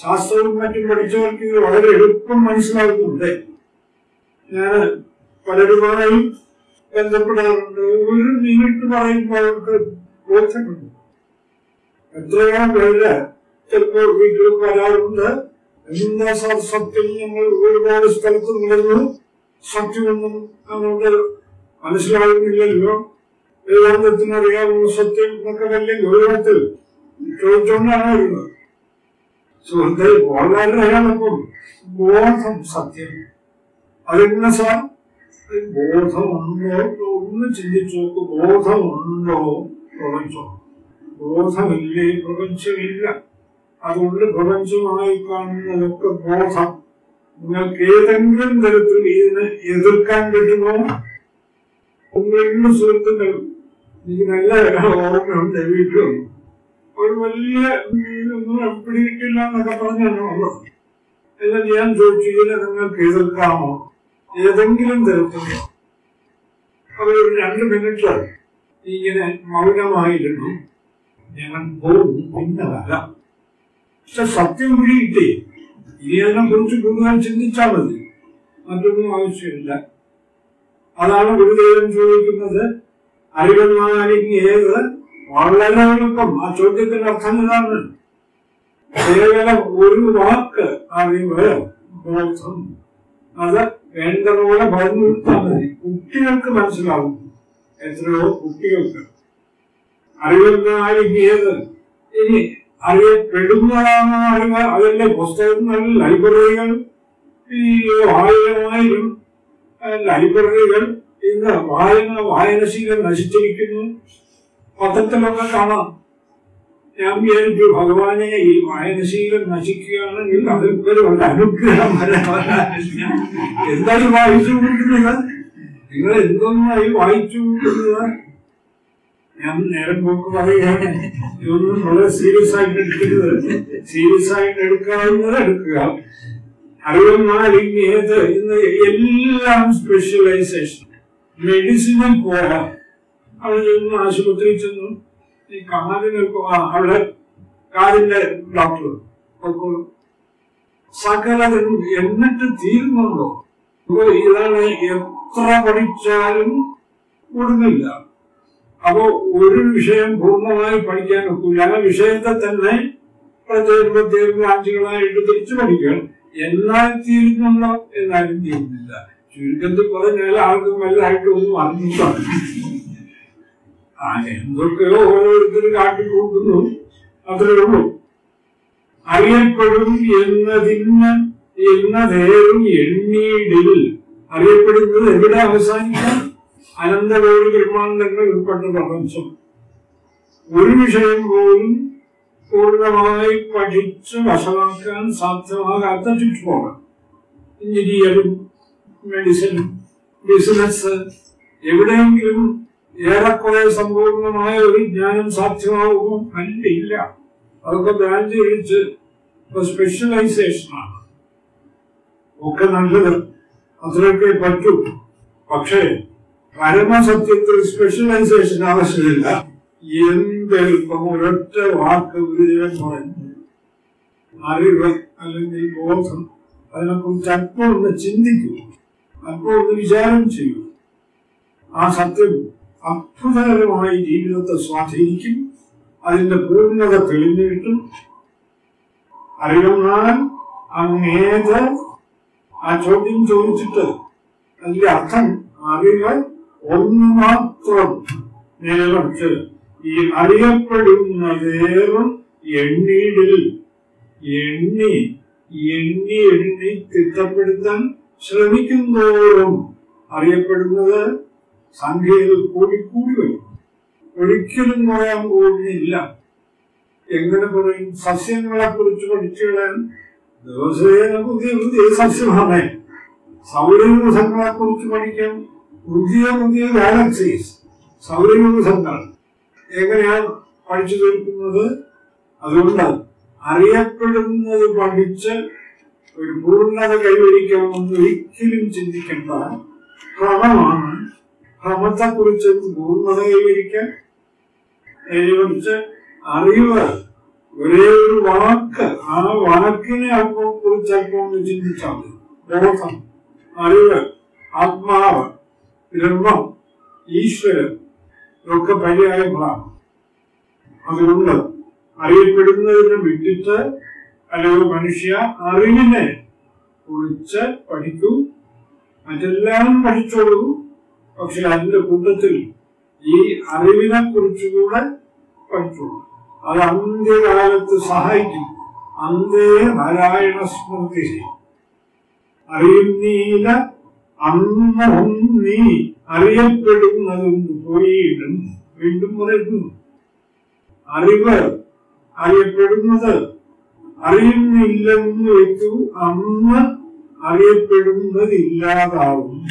ശാസ്ത്രവും മറ്റും പഠിച്ചവർക്ക് ഇത് വളരെ എളുപ്പം മനസ്സിലാകുന്നുണ്ട് ഞാൻ പലരുമായി ബന്ധപ്പെടാറുണ്ട്. ഒരു മിനിറ്റ് പറയുമ്പോൾ അവർക്ക് ബോധ്യമുണ്ട് എത്രയോ പേര് ചിലപ്പോൾ വീട്ടിൽ വരാറുണ്ട്. എന്താ സാർ സത്യം ഞങ്ങൾ ഒരുപാട് സ്ഥലത്ത് നിന്നു സത്യമൊന്നും അങ്ങോട്ട് മനസ്സിലാകുന്നില്ലല്ലോ. വേദാന്തത്തിന് അറിയാവുന്ന സത്യം എന്നൊക്കെ വലിയ ഗൗരവത്തിൽ ചോദിച്ചുകൊണ്ടാണ് വരുന്നത്. സുഹൃത്തെ വളരെ അയാളപ്പം ബോധം സത്യം. അതെങ്ങനെ സാർ ബോധമുണ്ടോ? ഒന്ന് ചിന്തിച്ചു നോക്ക് ബോധമുണ്ടോ പ്രപഞ്ചം ബോധമില്ലേ? പ്രപഞ്ചമില്ല. അതുകൊണ്ട് പ്രപഞ്ചമായി കാണുന്നതൊക്കെ ബോധം. നിങ്ങൾക്ക് ഏതെങ്കിലും തരത്തിൽ ഇതിനെ എതിർക്കാൻ പറ്റുമോ ഒന്നും സുഹൃത്തുക്കൾ എനിക്ക് നല്ല ഓർമ്മയുണ്ട് വീട്ടിലും. ഒരു വലിയ മീനൊന്നും പിടിയിട്ടില്ല എന്നൊക്കെ പറഞ്ഞാണ് എന്നാൽ ഞാൻ ചോദിച്ചു ഇതിനെ നിങ്ങൾക്ക് എതിർക്കാമോ ഏതെങ്കിലും തരത്തിൽ അവർ രണ്ട് മിനിറ്റ് ഇങ്ങനെ മൗനമായിരുന്നു. ഞങ്ങൾ പോകും പിന്നെ വരാം. പക്ഷെ സത്യം പിടിയിട്ടേ ഇനി അതിനെ കുറിച്ച് കൂടുതൽ ചിന്തിച്ചാൽ മതി. മറ്റൊന്നും ആവശ്യമില്ല. അതാണ് ഗുരുദേവൻ ചോദിക്കുന്നത്. ഏത് വളരെ എളുപ്പം ആ ചോദ്യത്തിന്റെ അർത്ഥം ഇതാണ്. കേവലം ഒരു വാക്ക് അറിവ് ബോധം. അത് വേണ്ടതോടെ പോലെ പറഞ്ഞു കൊടുത്താൽ മതി. കുട്ടികൾക്ക് മനസ്സിലാവും. എത്രയോ കുട്ടികൾക്ക്. അറിവെന്നാലിങ് ഏത്? ഇനി അറിയപ്പെടുന്നതാണ് അറിവ്. അതിന്റെ പുസ്തകങ്ങൾ ലൈബ്രറികൾ. ആയിരമായിരം ലൈബ്രറികൾ ഇന്ന് വായന വായനശീലം നശിച്ചിരിക്കുന്നു. പത്രത്തിലൊക്കെ കാണാം. ഞാൻ വിചാരിച്ചു ഭഗവാനെ ഈ വായനശീലം നശിക്കുകയാണെങ്കിൽ അത് ഒരു അനുഗ്രഹം എന്താണ് വായിച്ചു കൊണ്ടിരുന്നത് നിങ്ങൾ എന്തൊന്നായി വായിച്ചു കൊണ്ടിരുന്നത് ഞാൻ നേരം പോക്ക് പറയുകയാണ്. ഇതൊന്നും വളരെ സീരിയസ് ആയിട്ട് എടുക്കരുത്. സീരിയസ് ആയിട്ട് എടുക്കാവുന്നത് എടുക്കുക. അറിവുന്നാൽ ഏത് ഇന്ന് എല്ലാം സ്പെഷ്യലൈസേഷൻ മെഡിസിനിൽ പോകാം അവിടെ ചെന്നു ആശുപത്രിയിൽ ചെന്നു ഈ കാതിന് ആ, അവിടെ കാലിന്റെ ഡോക്ടർ പൊക്കോളും. സകലതും എന്നിട്ട് തീരുന്നുണ്ടോ? അപ്പൊ ഇതാണ് എത്ര പഠിച്ചാലും കൂടുന്നില്ല അപ്പോ ഒരു വിഷയം പൂർണമായി പഠിക്കാൻ ഒക്കില്ല. ആ വിഷയത്തെ തന്നെ പ്രത്യേക പ്രത്യേക ബ്രാഞ്ചുകളായിട്ട് തിരിച്ചു പഠിക്കണം. എന്നാൽ തീരുന്നുണ്ടോ? എന്നാലും തീരുന്നില്ല. ചുരുക്കത്തിൽ പറഞ്ഞാൽ ആർക്കും വലുതായിട്ട് ഒന്നും അറിഞ്ഞില്ല. എന്തൊക്കെയോ ഓരോരുത്തർ കാട്ടിക്കൂട്ടുന്നു. അത്രേ ഉള്ളൂ. അറിയപ്പെടും എന്നതിന് എന്നതേറും എണ്ണീടിൽ. അറിയപ്പെടുന്നത് എവിടെ അവസാനിക്കാം? അനന്തകോടി ബ്രഹ്മാണ്ടങ്ങൾ ഉൾപ്പെട്ട പ്രപഞ്ചം. ഒരു വിഷയം പോലും പൂർണമായി പഠിച്ച് വശമാക്കാൻ സാധ്യമാകാത്ത ചുറ്റുപോകാം എഞ്ചിനീയറും മെഡിസിനും ബിസിനസ് എവിടെയെങ്കിലും ഏറെക്കുറെ സമ്പൂർണമായ ഒരു ജ്ഞാനം സാധ്യമാകുമോ അല്ല ഇല്ല അതൊക്കെ ബ്രാഞ്ച് കഴിച്ച് സ്പെഷ്യലൈസേഷനാണ് ഒക്കെ നല്ലത്. അത്രയൊക്കെ പറ്റൂ. പക്ഷേ പരമസത്യത്തിൽ സ്പെഷ്യലൈസേഷൻ ആവശ്യമില്ല. എന്തെളുപ്പം ഒരൊറ്റ വാക്ക് ഗുരുദേവൻ പറഞ്ഞു. അറിവ് അല്ലെങ്കിൽ ബോധം അതിനെക്കുറിച്ച് അല്പം ഒന്ന് ചിന്തിക്കൂ. അല്പം ഒന്ന് വിചാരം ചെയ്യും. ആ സത്യം അത്ഭുതകരമായി ജീവിതത്തെ സ്വാധീനിക്കും. അതിന്റെ പൂർണത തെളിഞ്ഞു കിട്ടും. അറിയുന്നാൽ അങ്ങേത് ആ ചോദ്യം ചോദിച്ചിട്ട് അതിന്റെ അർത്ഥം അറിവ് ഒന്ന് മാത്രം നേരമറിച്ച് ഈ അറിയപ്പെടുന്നതേറും എണ്ണീടിൽ. എണ്ണി എണ്ണി എണ്ണി തിട്ടപ്പെടുത്താൻ ശ്രമിക്കുന്തോറും അറിയപ്പെടുന്നത് സംഖ്യയിൽ കൂടി കൂടി വരും. ഒരിക്കലും പറയാൻ പോകുന്നില്ല എങ്ങനെ പറയും? സസ്യങ്ങളെ കുറിച്ച് പഠിച്ചുകളാൻ ദിവസേന പുതിയ പുതിയ സസ്യമാണ്. സൗരയൂഥങ്ങളെ കുറിച്ച് പഠിക്കാം പുതിയ പുതിയ ഗാലക്സീസ് സൗരയൂഥങ്ങൾ എങ്ങനെയാണ് പഠിച്ചു തീർക്കുന്നത്? അതുകൊണ്ട് അറിയപ്പെടുന്നത് പഠിച്ച് ഒരു പൂർണത കൈവരിക്കാമെന്ന് ഒരിക്കലും ചിന്തിക്കേണ്ട. ഭ്രമമാണ് ഭ്രമത്തെ കുറിച്ച് പൂർണത കൈവരിക്കാൻ കുറിച്ച് അറിവ്. ഒരേ ഒരു വാക്ക്. ആ വാക്കിനെ അല്പം കുറിച്ച് അല്പം ചിന്തിച്ചാൽ മതി. ബോധം അറിവ് ആത്മാവ് ബ്രഹ്മം ഈശ്വരൻ ഇതൊക്കെ പര്യായങ്ങളാണ്. അതുകൊണ്ട് അറിയപ്പെടുന്നതിനെ വിട്ടിട്ട് അല്ലെങ്കിൽ മനുഷ്യ അറിവിനെ കുറിച്ച് പഠിക്കൂ. മറ്റെല്ലാം പഠിച്ചോളൂ. പക്ഷെ അതിന്റെ കൂട്ടത്തിൽ ഈ അറിവിനെ കുറിച്ചുകൂടെ പഠിച്ചോളൂ. അത് അന്ത്യകാലത്ത് സഹായിക്കും. അന്തേ നാരായണ സ്മൃതി. അറിയുന്നീല അന്നും നീ അറിയപ്പെടുന്നതും പോയിടും. വീണ്ടും പറയുന്നു. അറിവ് അറിയപ്പെടുന്നത് അറിയുന്നില്ലെന്ന് വെച്ചു അന്ന് അറിയപ്പെടുന്നതില്ലാതാവും.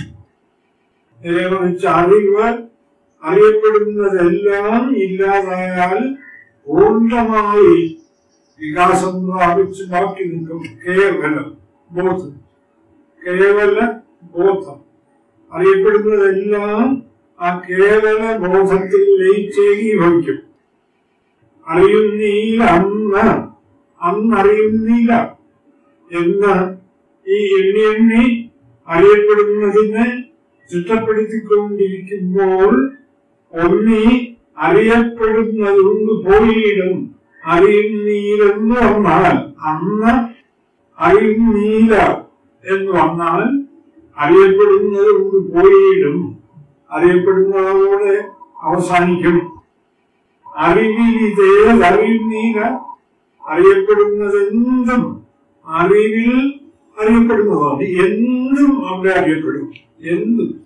മറിച്ച് അറിവ് അറിയപ്പെടുന്നതെല്ലാം ഇല്ലാതായാൽ പൂർണമായി വികാസം പ്രാപിച്ച് ബാക്കി നിൽക്കും കേവലം ബോധം. കേവല ബോധം. അറിയപ്പെടുന്നതെല്ലാം ആ കേവല ബോധത്തിൽ ലയിച്ചേകീഭവിക്കും അറിയുന്നില്ല അന്ന് അന്നറിയുന്നില്ല എന്ന് ഈ എണ്ണി എണ്ണി അറിയപ്പെടുന്നതിനെ ചിട്ടപ്പെടുത്തിക്കൊണ്ടിരിക്കുമ്പോൾ ഒന്നി അറിയപ്പെടുന്നതുകൊണ്ട് പോയിടും. അറിയുന്നീലെന്ന് വന്നാൽ അന്ന് അറിയുന്നീല എന്ന് വന്നാൽ അറിയപ്പെടുന്നത് കൊണ്ട് പോയിടും. അറിയപ്പെടുന്നതോടെ അവസാനിക്കും. അറിവിലിതേതറിയുന്നീല അറിയപ്പെടുന്നത് എന്തും അറിവിൽ അറിയപ്പെടുന്നതാണ്. എന്തും അവിടെ അറിയപ്പെടും. എന്തും.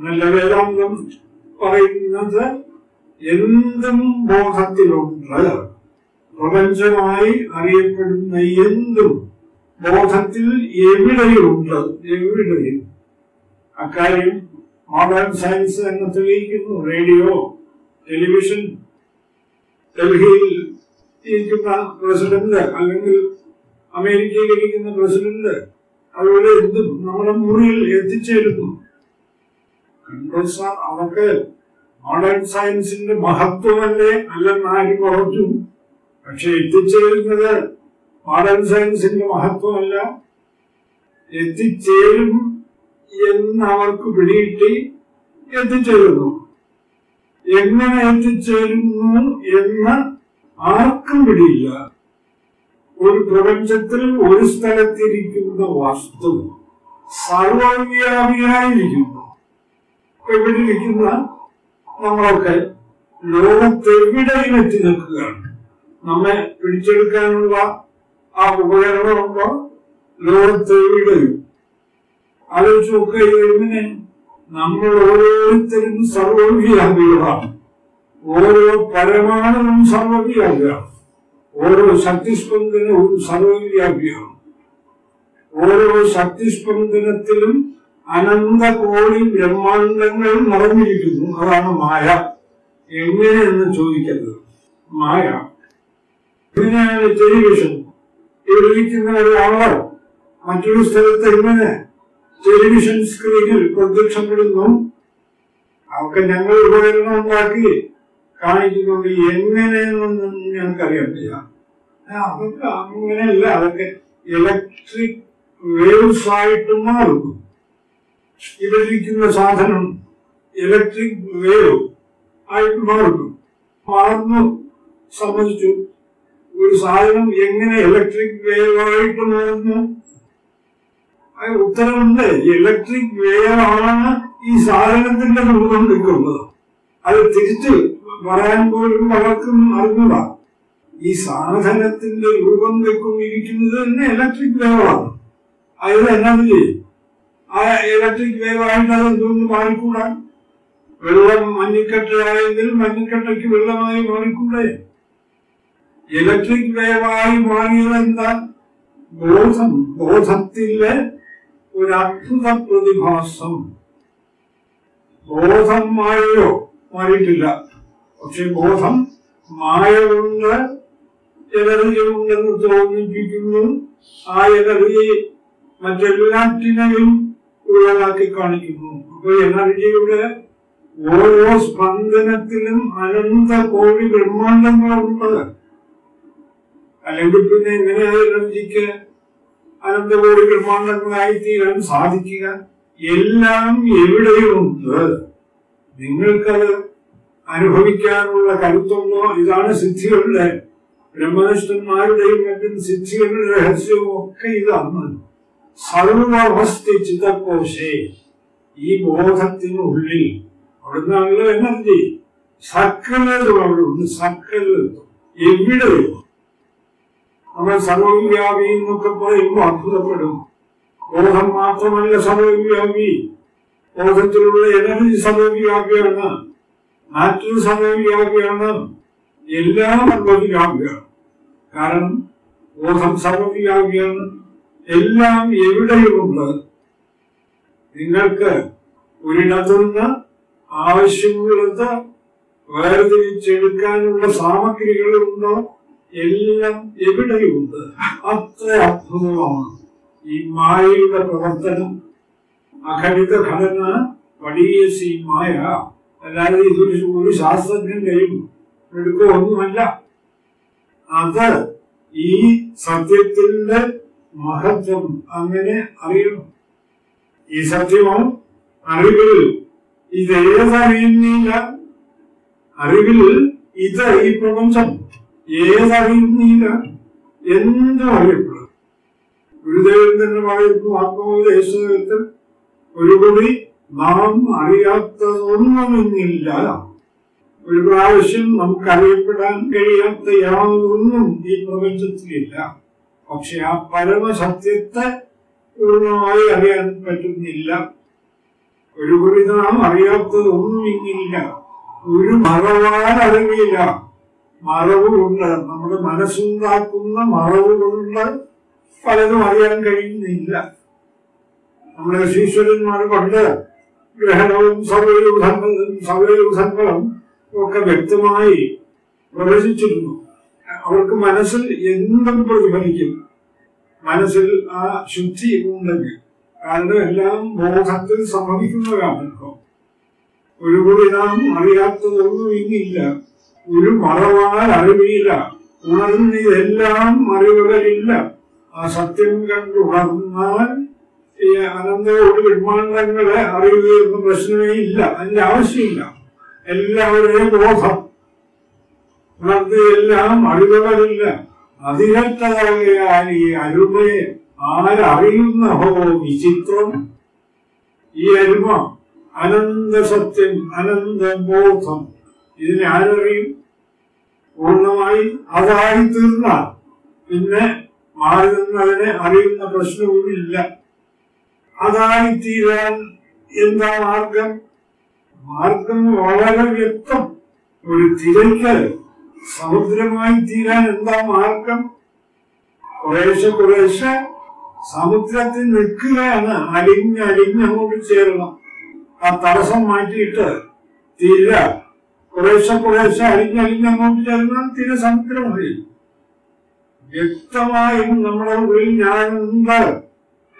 നല്ല വേദാന്തം പറയുന്നത് എന്തും ബോധത്തിലുണ്ട്. പ്രപഞ്ചമായി അറിയപ്പെടുന്ന എന്തും ബോധത്തിൽ എവിടെയുണ്ട്? എവിടെയും. അക്കാര്യം മോഡേൺ സയൻസ് എന്ന് തെളിയിക്കുന്നു റേഡിയോ ടെലിവിഷൻ ഡൽഹിയിൽ ഇരിക്കുന്ന പ്രസിഡന്റ് അല്ലെങ്കിൽ അമേരിക്കയിലിരിക്കുന്ന പ്രസിഡന്റ് അതുപോലെ എന്തും നമ്മുടെ മുറിയിൽ എത്തിച്ചേരുന്നു. അവർക്ക് മോഡേൺ സയൻസിന്റെ മഹത്വമല്ലേ? അല്ലെന്ന് ആരും പറഞ്ഞു പക്ഷെ എത്തിച്ചേരുന്നത് മോഡേൺ സയൻസിന്റെ മഹത്വമല്ല. എത്തിച്ചേരും എന്ന് അവർക്ക് പിടികിട്ടി എത്തിച്ചേരുന്നു. എങ്ങനെ എത്തിച്ചേരുന്നു എന്ന് ആർക്കും പിടിയില്ല. ഒരു പ്രപഞ്ചത്തിൽ ഒരു സ്ഥലത്തിരിക്കുന്ന വസ്തു സർവവ്യാപിയായിരിക്കുന്നു. എവിടെ ഇരിക്കുന്ന നമ്മളൊക്കെ ലോകത്തെവിടെയും എത്തി നിൽക്കുകയാണ്. നമ്മെ പിടിച്ചെടുക്കാനുള്ള ആ ഉപകരണമുണ്ടോ? ലോകത്തെവിടെയും. ആലോചിച്ച് നോക്കുക നമ്മൾ ഓരോരുത്തരും സർവവ്യാപികളാണ്. ഓരോ പരമാണുവും സർവവ്യാപിയാണ്. ഓരോ ശക്തിസ്പന്ദനവും സർവവ്യാപിയാണ്. ഓരോ ശക്തിസ്പന്ദനത്തിലും അനന്ത കോടി ബ്രഹ്മാണ്ടങ്ങൾ നിറഞ്ഞിരിക്കുന്നു. അതാണ് മായ. എങ്ങനെയെന്ന് ചോദിക്കരുത്. മായ. ഇങ്ങനെയാണ് ടെലിവിഷൻ ഇരിക്കുന്ന ഒരാളോ മറ്റൊരു സ്ഥലത്ത് എങ്ങനെ ടെലിവിഷൻ സ്ക്രീനിൽ പ്രത്യക്ഷപ്പെടുന്നു? അവർക്ക് ഞങ്ങൾ ഉപകരണം ഉണ്ടാക്കി. കാണിക്കുന്നുണ്ട് എങ്ങനെയെന്നൊന്നും ആ, അതൊക്കെ അങ്ങനെയല്ല അതൊക്കെ ഇലക്ട്രിക് വേവ്സ് ആയിട്ട് മാറും. ഇവരിക്കുന്ന സാധനം ഇലക്ട്രിക് വേവ് ആയിട്ട് മാറുന്നു മാറുന്നു സംബന്ധിച്ചു ഒരു സാധനം എങ്ങനെ ഇലക്ട്രിക് വേവ് ആയിട്ട് മാറുന്നു? ഉത്തരവുണ്ട് ഇലക്ട്രിക് വേവ് ആണ് ഈ സാധനത്തിന്റെ രൂപം നിൽക്കുന്നത്. അത് തിരിച്ച് പറയാൻ പോലും പലർക്കും അറിഞ്ഞൂടാ. ഈ സാധനത്തിന്റെ രൂപം വെക്കൊണ്ടിരിക്കുന്നത് തന്നെ ഇലക്ട്രിക് വേവാണ് അത് എന്നത് ചെയ്യും ആ ഇലക്ട്രിക് വേവായിട്ട് അത് എന്തുകൊണ്ട് മാറിക്കൂടാൻ വെള്ളം മഞ്ഞിക്കട്ടയായെങ്കിൽ മഞ്ഞിക്കട്ടയ്ക്ക് വെള്ളമായി മാറിക്കൂടെ. ഇലക്ട്രിക് വേവായി മാറിയത് എന്താ ബോധം ബോധത്തിലെ ഒരു അത്ഭുത പ്രതിഭാസം. ബോധം മാറിയോ? മാറിയിട്ടില്ല. പക്ഷെ ബോധം മായ കൊണ്ട് ഉണ്ടെന്ന് തോന്നിപ്പിക്കുന്നു ആ എനർജി മറ്റെല്ലാറ്റിനെയും ഉള്ളതാക്കി കാണിക്കുന്നു. അപ്പൊ എനർജിയുടെ ഓരോ സ്പന്ദനത്തിലും അനന്ത കോടി ബ്രഹ്മാണ്ടങ്ങളുണ്ട് അല്ലെങ്കിൽ പിന്നെ എങ്ങനെയാ എനർജിക്ക് അനന്ത കോടി ബ്രഹ്മാണ്ടങ്ങളായി തീരാൻ സാധിക്കുക? എല്ലാം എവിടെയുണ്ട്? നിങ്ങൾക്കത് അനുഭവിക്കാനുള്ള കരുത്തുണ്ടോ? ഇതാണ് സിദ്ധികളുടെ ബ്രഹ്മനിഷ്ഠന്മാരുടെയും മറ്റും സിദ്ധികളുടെ രഹസ്യവും ഒക്കെ ഇതാണ്. സർവവസ്തി ചിതക്കോശേ ഈ ബോധത്തിനുള്ളിൽ അവിടുന്നാണല്ലോ എനർജി. സക്കലതും അവിടെ ഉണ്ട് സക്കലതും എവിടെ നമ്മൾ സർവവ്യാപി എന്നൊക്കെ പറയുമ്പോൾ അത്ഭുതപ്പെടും. ബോധം മാത്രമല്ല സർവവ്യാപി ബോധത്തിലുള്ള എനർജി സർവവ്യാപിയാണ് മാറ്റർ സർവവ്യാപിയാണ് എല്ലാം സർവവ്യാപിയാണ് കാരണം ബോധം സർവവ്യാപിയാണ് എല്ലാം എവിടെയുമുണ്ട് നിങ്ങൾക്ക് ഒരിടത്തുനിന്ന് ആവശ്യമുള്ളത് വേർതിരിച്ചെടുക്കാനുള്ള സാമഗ്രികളുണ്ടോ? എല്ലാം എവിടെയുണ്ട്? അത്ര അത്ഭുതമാണ് ഈ മായയുടെ പ്രവർത്തനം. അഖണ്ഡിത ഘടന പടിയേസി മായ. അല്ലാതെ ഇതൊരു ഒരു ശാസ്ത്രജ്ഞൻ കഴിയും. എടുക്കുക ഒന്നുമല്ല. അത് ഈ സത്യത്തിന്റെ മഹത്വം അങ്ങനെ അറിയണം. ഈ സത്യമോ അറിവിൽ ഇതേതറിയുന്നില്ല അറിവിൽ ഇത് ഈ പ്രപഞ്ചം ഏതറിയുന്നില്ല എന്തും അറിയപ്പെടും ഗുരുദേവൻ തന്നെ പറയുന്നു ഒരു പ്രാവശ്യം നമുക്ക് അറിയപ്പെടാൻ കഴിയാത്ത യാതൊന്നും ഈ പ്രപഞ്ചത്തിലില്ല. പക്ഷെ ആ പരമസത്യത്തെ പൂർണമായി അറിയാൻ പറ്റുന്നില്ല. ഒരു കുറി നാം അറിയാത്തതൊന്നും ഇങ്ങില്ല ഒരു മറവാൻ അറിവില്ല. മറവുകൊണ്ട് നമ്മുടെ മനസ്സുണ്ടാക്കുന്ന മറവുകൊണ്ട് പലതും അറിയാൻ കഴിയുന്നില്ല. നമ്മുടെ ശീശ്വരന്മാർ കൊണ്ട് ഗ്രഹണവും സൗരയൂഥങ്ങളും സൗരയൂഥങ്ങളും ഒക്കെ വ്യക്തമായി പ്രവചിച്ചിരുന്നു. അവർക്ക് മനസ്സിൽ എന്തും പ്രതിഫലിക്കും. മനസ്സിൽ ആ ശുദ്ധി ഉണ്ടെങ്കിൽ കാരണം എല്ലാം ബോധത്തിൽ സംഭവിക്കുന്നവരാണ് ഒരുപോലെ നാം അറിയാത്തതൊന്നും ഇന്നില്ല. ഒരു മറവാൽ അറിവില്ല. ഉണർന്നിതെല്ലാം അറിവുകളില്ല. ആ സത്യം കണ്ട് ഉണർന്നാൽ ഈ അനന്തയോട് ബ്രഹ്മാണ്ടങ്ങളെ അറിയുന്ന പ്രശ്നമേ ഇല്ല. അതിന്റെ ആവശ്യമില്ല. എല്ലാവരുടെയും ബോധം. ഉണർന്ന് എല്ലാം അറിവുകളില്ല അതിരറ്റതാകയാൽ ഈ അരുമയെ ആരറിയുന്ന ഹോ വിചിത്രം? ഈ അരുമ അനന്ത സത്യം അനന്ത ബോധം. ഇതിനെ ആരറിയും? പൂർണമായി അതായി തീർന്നാൽ പിന്നെ മാറി നിന്ന് അതിനെ അറിയുന്ന പ്രശ്നവുമില്ല. അതായി തീരാൻ എന്താ മാർഗം? മാർഗം വളരെ വ്യക്തം. ഒരു തിരക്ക് സമുദ്രമായി തീരാൻ എന്താ മാർഗം? കുറേശ്ശെ കുറേശ്ശെ സമുദ്രത്തിൽ നിൽക്കുകയാണ്. അലിഞ്ഞ് അലിഞ്ഞങ്ങോട്ട് ചേരണം. ആ തടസ്സം മാറ്റിയിട്ട് തിര. കുറേശ്ശെ കുറേശ്ശെ അലിഞ്ഞലിഞ്ഞങ്ങോട്ട് ചേർന്നാൽ തിര സമുദ്രമായി വ്യക്തമായും നമ്മുടെ ഉള്ളിൽ ഞാനുണ്ട്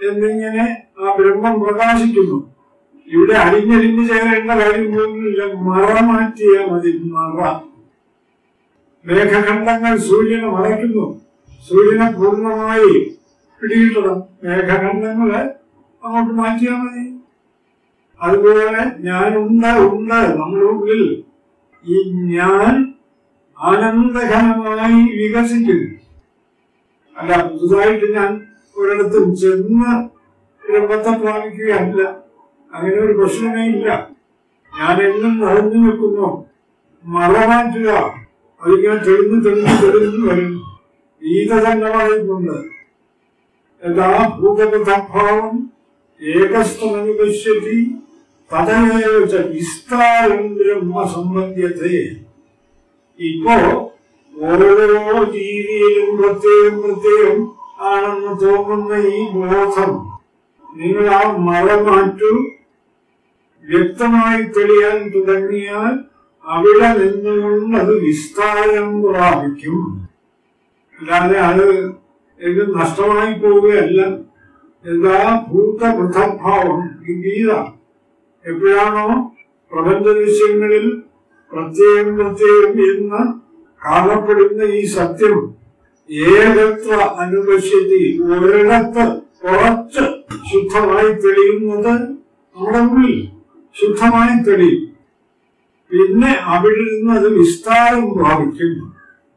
എന്നിങ്ങനെ ആ ബ്രഹ്മം പ്രകാശിക്കുന്നു. ഇവിടെ അരിഞ്ഞരിഞ്ഞ് ചേരേണ്ട കാര്യമൊന്നുമില്ല മറ മാറ്റിയാൽ മതി. മറ. മേഘഖണ്ഡങ്ങൾ സൂര്യനെ മറയ്ക്കുന്നു. സൂര്യനെ പൂർണമായി പിടികിട്ടണം മേഘഖണ്ഡങ്ങളെ അങ്ങോട്ട് മാറ്റിയാൽ മതി. അതുപോലെ ഞാനുണ്ട് ഉണ്ട് നമ്മുടെ ഉള്ളിൽ ഈ ഞാൻ ആനന്ദഘനമായി വികസിക്കുന്നു. അല്ല പുതുതായിട്ട് ഞാൻ ഒരിടത്തും ചെന്ന് ബ്രഹ്മത്തെ പ്രാപിക്കുകയല്ല അങ്ങനെ ഒരു പ്രശ്നമേ ഇല്ല. ഞാൻ എന്നും നിറഞ്ഞു നിൽക്കുന്നു. മറമാറ്റുക അതിങ്ങനെ തെളിഞ്ഞു തെളിഞ്ഞു തെളിഞ്ഞു വരും. ഗീത തന്നെ പറയുന്നുണ്ട്. എല്ലാ ഭൂതഗതഭാവം ഏകസ്ഥമനുപശ്യത്തി ച വിസ്താരം ബ്രഹ്മ സംബന്ധ്യത്തെ. ഇപ്പോ ഓരോ ജീവിയിലും പ്രത്യേകം പ്രത്യേകം ആണെന്ന് തോന്നുന്ന ഈ ബോധം നിങ്ങൾ ആ മറ മാറ്റും വ്യക്തമായി തെളിയാൻ തുടങ്ങിയാൽ അവിടെ നിന്നുകൊണ്ട് അത് വിസ്താരം പ്രാപിക്കും. അല്ലാതെ അത് ഇത് നഷ്ടമായി പോവുകയല്ല. എന്താ? ഭൂതപൃഥഭാവം ഈ ഗീത. എപ്പോഴാണോ പ്രപഞ്ച വിഷയങ്ങളിൽ പ്രത്യേകം പ്രത്യേകം എന്ന് കാണപ്പെടുന്ന ഈ സത്യം. ഏകത്ര അനുപശ്യതി? ഒരിടത്ത് കുറച്ച് ശുദ്ധമായി തെളിയുന്നത് നമ്മുടെ ഉള്ളിൽ ശുദ്ധമായി തെളിയും. പിന്നെ അവിടെ നിന്ന് അത് വിസ്താരം പ്രാപിക്കും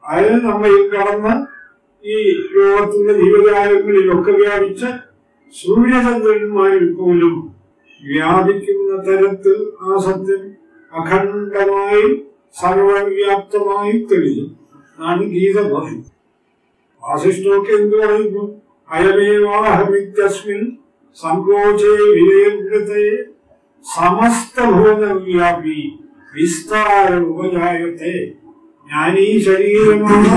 അതിന് നമ്മൾ ഈ കടന്ന് ഈ ലോകത്തിന്റെ ജീവജാലങ്ങളിലൊക്കെ വ്യാപിച്ച് സൂര്യചന്ദ്രന്മാരിൽ പോലും വ്യാപിക്കുന്ന തരത്തിൽ ആ സത്യം അഖണ്ഡമായി സർവവ്യാപ്തമായി തെളിയും. അതാണ് ഗീത പറയുന്നത്. വാസിഷ്ഠമൊക്കെ എന്ത് പറയുന്നു? അയമേവാഹമിത്യസ്മിൻ സങ്കോചേ വിലയത്തെ സമസ്തഭൂതവ്യാപി വിസ്താര ഉപജായത്തെ ഞാൻ ഈ ശരീരമാണ്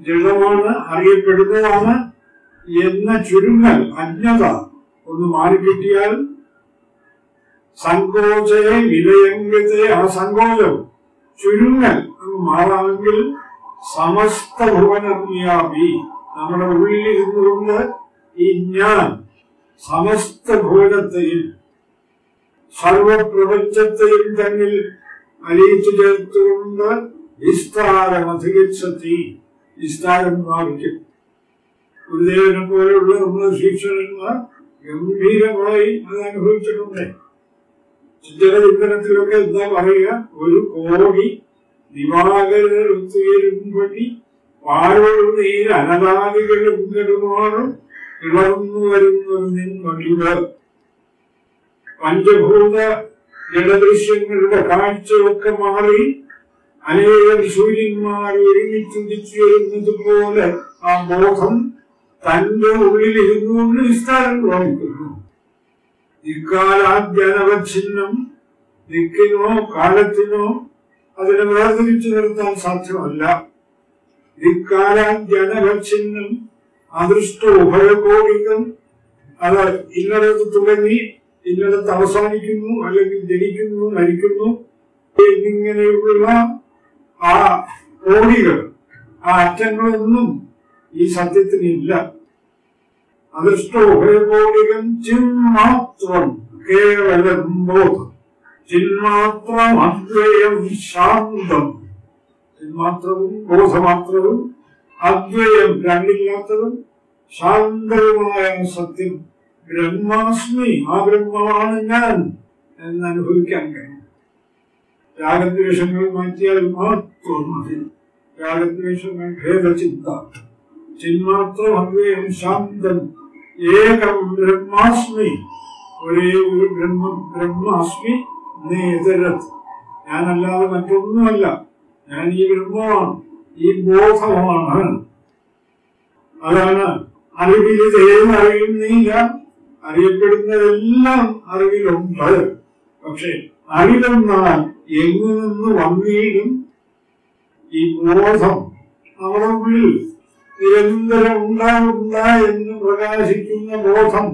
ജഡമാണ് അറിയപ്പെടുന്നതാണ് എന്ന ചുരുങ്ങൽ അജ്ഞത ഒന്ന് മാറിക്കിട്ടിയാൽ സങ്കോചയെ വിലയംഗത്തെ ആ സങ്കോചം ചുരുങ്ങൽ അങ്ങ് മാറാമെങ്കിൽ സമസ്ത ഭുവനവ്യാപി നമ്മുടെ ഉള്ളിൽ ഇരുന്നുകൊണ്ട് ഈ ഞാൻ സമസ്ത ഭുവനത്തെയും സർവപ്രപഞ്ചത്തെയും തന്നിൽ അലിയിച്ചു ചേർത്തുകൊണ്ട് വിസ്താരം അധികച്ചത്തി വിസ്താരം പ്രാപിക്കും. ഗുരുദേവനെ പോലെയുള്ള നമ്മുടെ ശിക്ഷകന്മാർ ഗംഭീരമായി അത് അനുഭവിച്ചിട്ടുണ്ട് ചിന്തനത്തിലൊക്കെ എന്താ പറയുക? ഒരു കോടി ഒത്തുയരുമ്പടി പാലോട് നീർ അനതാദികളും കെടുമാറും ഇളർന്നു വരുന്നതിൻ മടിവ് പഞ്ചഭൂത ജലദൃശ്യങ്ങളുടെ കാഴ്ചയൊക്കെ മാറി അനേകം സൂര്യന്മാർ ഒരുമിച്ചുദിച്ചു വരുന്നത് പോലെ ആ ബോധം തന്റെ ഉള്ളിൽ ഇരുന്നുകൊണ്ട് വിസ്താരം പ്രാപിക്കുന്നു. ഇക്കാലാദ്യനവഛിന്നം ദിക്കിനോ കാലത്തിനോ അതിനെ വേർതിരിച്ചു നിർത്താൻ സാധ്യമല്ല. ഇക്കാലാദ്യനവച്ഛിന്നം അദൃഷ്ട ഉഭയഭോഗികം അത് ഇന്നടത്ത് തുടങ്ങി ഇന്നടത്ത് അവസാനിക്കുന്നു അല്ലെങ്കിൽ ജനിക്കുന്നു മരിക്കുന്നു എന്നിങ്ങനെയുള്ള ആ കോടികൾ ആ അറ്റങ്ങളൊന്നും ഈ സത്യത്തിനില്ല അദൃഷ്ട ഉഭയകോടികം ചിന്മാത്രം കേവലം ബോധം. ചിന്മാത്രം അദ്വയം ശാന്തം. ചിന്മാത്രവും ബോധമാത്രവും അദ്വയം രണ്ടില്ലാത്തതും ശാന്തവുമായ സത്യം. ബ്രഹ്മാസ്മി ആ ബ്രഹ്മമാണ് ഞാൻ എന്ന് അനുഭവിക്കാൻ കഴിയും. രാഗദ്വേഷങ്ങൾ മാറ്റിയാൽ മാത്രം മതി. രാഗദ്വേഷങ്ങൾ ഭേദചിന്ത. ചിന്മാത്രം അദ്വയം ശാന്തം. ഏകം ബ്രഹ്മാസ്മി. ഒരേ ഒരു ബ്രഹ്മം ബ്രഹ്മാസ്മി നേതരത് ഞാനല്ലാതെ മറ്റൊന്നുമല്ല. ഞാൻ ഈ ബ്രഹ്മമാണ് ഈ ബോധമാണ് അതാണ് അറിവിൽ ഇതേന്ന് അറിയുന്നില്ല. അറിയപ്പെടുന്നതെല്ലാം അറിവിലുണ്ട്. പക്ഷെ അറിവെന്നാൽ എങ്ങു നിന്ന് വന്നീടും? ഈ ബോധം നമ്മുടെ ഉള്ളിൽ നിരന്തരം ഉണ്ടാവില്ല എന്ന് പ്രകാശിക്കുന്ന ബോധം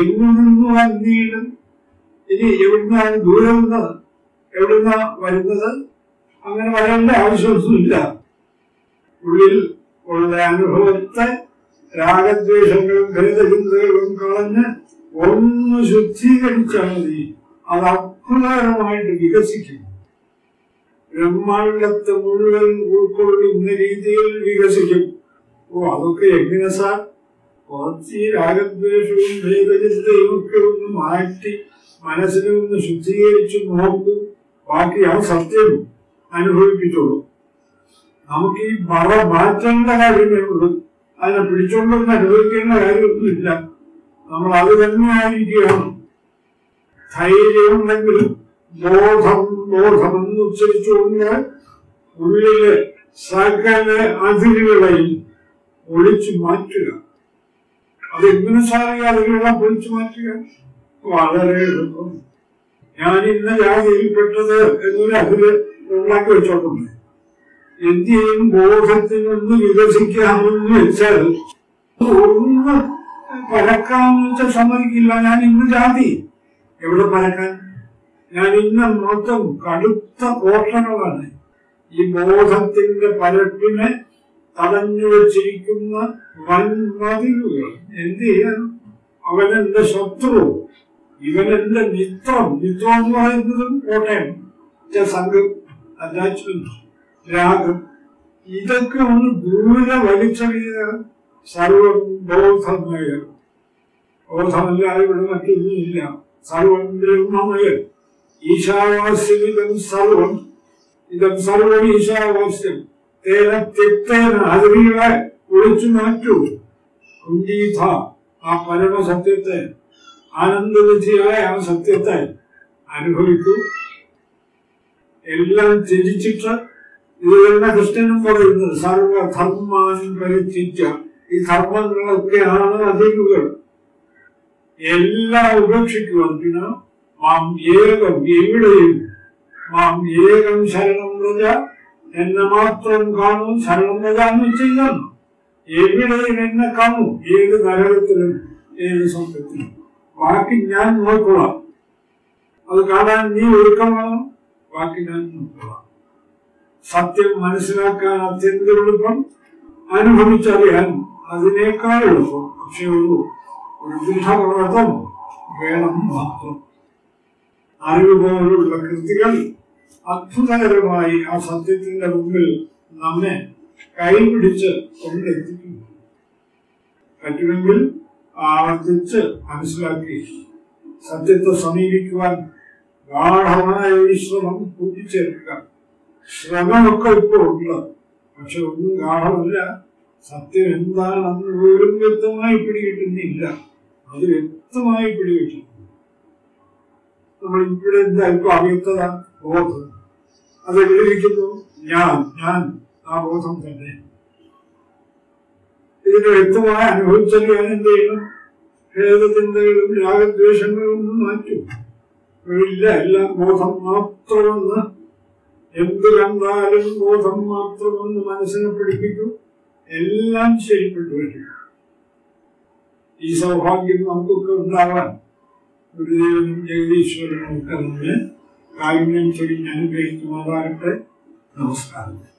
എങ്ങു നിന്ന് വന്നീടും? ഇനി എവിടുന്നാണ് ദൂരം എവിടുന്ന വരുന്നത്? അങ്ങനെ വരേണ്ട ആവശ്യമൊന്നുമില്ല. ഉള്ളിൽ ഉള്ള അനുഭവത്തെ രാഗദ്വേഷങ്ങളും ഭേദചിന്തകളും കളഞ്ഞ് ഒന്ന് ശുദ്ധീകരിച്ചാൽ മതി. അത് അത്ഭുതകരമായിട്ട് വികസിക്കും. ബ്രഹ്മാണ്ടത്തെ മുഴുവൻ ഉൾക്കൊള്ളുന്ന രീതിയിൽ വികസിക്കും. ഓ അതൊക്കെ എങ്ങനെ സാർ? കുറച്ച് രാഗദ്വേഷവും ഭേദചിന്തയും ഒക്കെ ഒന്ന് മാറ്റി മനസ്സിനെ ഒന്ന് ശുദ്ധീകരിച്ച് നോക്ക്. ബാക്കി ആ സത്യം അനുഭവിപ്പിച്ചോളൂ. നമുക്ക് ഈ മറ മാറ്റേണ്ട കാര്യമേ ഉള്ളൂ അതിനെ പിടിച്ചോണ്ടൊന്നും അനുഭവിക്കേണ്ട കാര്യമൊന്നുമില്ല. നമ്മൾ അത് തന്നെ ആയിരിക്കുകയാണ്. ധൈര്യമുണ്ടെങ്കിൽ ബോധം ബോധമെന്ന് ഉച്ചരിച്ചുകൊണ്ട് ഉള്ളിലെ സകല അതിരുകളെയും ഒളിച്ചു മാറ്റുക. അതെങ്ങനെ സാറിയ അതിരുകളെ പൊളിച്ചു മാറ്റുക? വളരെ എളുപ്പം. ഞാൻ ഇന്ന ജാതിയിൽപ്പെട്ടത് എന്നൊരു അതിര് ഉണ്ടാക്കി വെച്ചോട്ടുണ്ട്. എന്തിനും ബോധത്തിനൊന്ന് വികസിക്കാമെന്ന് വെച്ചാൽ ഒന്ന് പരക്കാമെന്ന് വെച്ചാൽ സമ്മതിക്കില്ല. ഞാൻ ഇന്ന് ജാതി. എവിടെ പരക്കാൻ? ഞാൻ ഇന്ന് മൊത്തം കടുത്ത കോട്ടകളാണ്. ഈ ബോധത്തിന്റെ പരപ്പിനെ തടഞ്ഞു വച്ചിരിക്കുന്ന വൻമതിലുകൾ. എന്ത് ചെയ്യാൻ? അവനെന്റെ ശത്രു? ഇവനെന്റെ മിത്രം? മിത്രം എന്ന് പറയുന്നതും കോട്ടയം. സംഘം അറ്റാച്ച്മെന്റ് രാഗം. ഇതൊക്കെ ഒന്ന് ദൂരെ വലിച്ചെറിയ സർവബോധമയ ബോധമല്ലാതെ ഇവിടെ മറ്റൊന്നുമില്ല സർവം ബ്രഹ്മമയ ഈശാവാസ്യം ഇതം സർവം. ഇതം സർവം ഈശാവാസ്യം. തേന തെറ്റേന അതിരുകളെ ഒളിച്ചു മാറ്റൂ. കുഞ്ചീഥ ആ പരമസത്യത്തെ ആനന്ദനിധിയായ ആ സത്യത്തെ അനുഭവിക്കൂ എല്ലാം ത്യജിച്ചിട്ട് ഇത് തന്നെ ക്രിസ്ത്യനും പറയുന്നത് സർവധർമാൻ പരിത്യജ ഈ ധർമ്മങ്ങളൊക്കെയാണ് അതിരുകൾ എല്ലാം ഉപേക്ഷിക്കുക പിന്നെ മാം ഏകം എവിടെയും മാം ഏകം ശരണം വ്രജ എന്നെ മാത്രം കാണൂ ശരണം വ്രജ എന്ന് വെച്ചാൽ എവിടെയും എന്നെ കാണൂ ഏത് നരകത്തിലും ഏത് സ്വന്തത്തിലും ബാക്കി ഞാൻ നോക്കൊള്ളാം അത് കാണാൻ നീ ഒരുക്കമാണോ ബാക്കി ഞാൻ നോക്കൊള്ളാം സത്യം മനസ്സിലാക്കാൻ അത്യന്തം എളുപ്പം അനുഭവിച്ചറിയാൻ അതിനേക്കാൾ എളുപ്പം. പക്ഷെ ഒരു ഒരു ദൃഢപ്രവർത്തം വേണം മാത്രം. അറിവ് പോലുള്ള കൃതികൾ അത്ഭുതകരമായി ആ സത്യത്തിന്റെ മുമ്പിൽ നമ്മെ കൈപിടിച്ച് കൊണ്ടെത്തിക്കുന്നു. പറ്റുമെങ്കിൽ ആവർത്തിച്ച് മനസ്സിലാക്കി. സത്യത്തെ സമീപിക്കുവാൻ ഗാഠമായ ഒരു ശ്രമം കൂട്ടിച്ചേർക്കുക. ശ്രമമൊക്കെ ഇപ്പോൾ ഉണ്ട് പക്ഷെ ഒന്നും ഗാഠമല്ല സത്യം എന്താണെന്ന് പോലും വ്യക്തമായി പിടികിട്ടുന്നില്ല. അത് വ്യക്തമായി പിടികിട്ടുന്നു. നമ്മൾ ഇവിടെ എന്താ ഇപ്പൊ അവ്യക്തത ബോധം. അത് എവിടെയിരിക്കുന്നു ഞാൻ ഞാൻ ആ ബോധം തന്നെ. ഇതിന് വ്യക്തമായി അനുഭവിച്ചറിയാൻ എന്ത് ചെയ്യണം? ഭേദചിന്തകളും രാഗദ്വേഷങ്ങളും ഒന്നും മാറ്റും. ഇല്ല എല്ലാം ബോധം മാത്രമെന്ന് എന്ത് കണ്ടാലും ബോധം മാത്രമെന്ന് മനസ്സിനെ പഠിപ്പിക്കും എല്ലാം ശരിപ്പെട്ടു വരും. ഈ സൗഭാഗ്യം നമുക്കൊക്കെ ഉണ്ടാവാൻ ഗുരുദേവനും ജഗദീശ്വരനും ഒക്കെ നമ്മെ കാരുണ്യം ചൊരിഞ്ഞ് അനുഗ്രഹിക്കുമാറാകട്ടെ. നമസ്കാരം.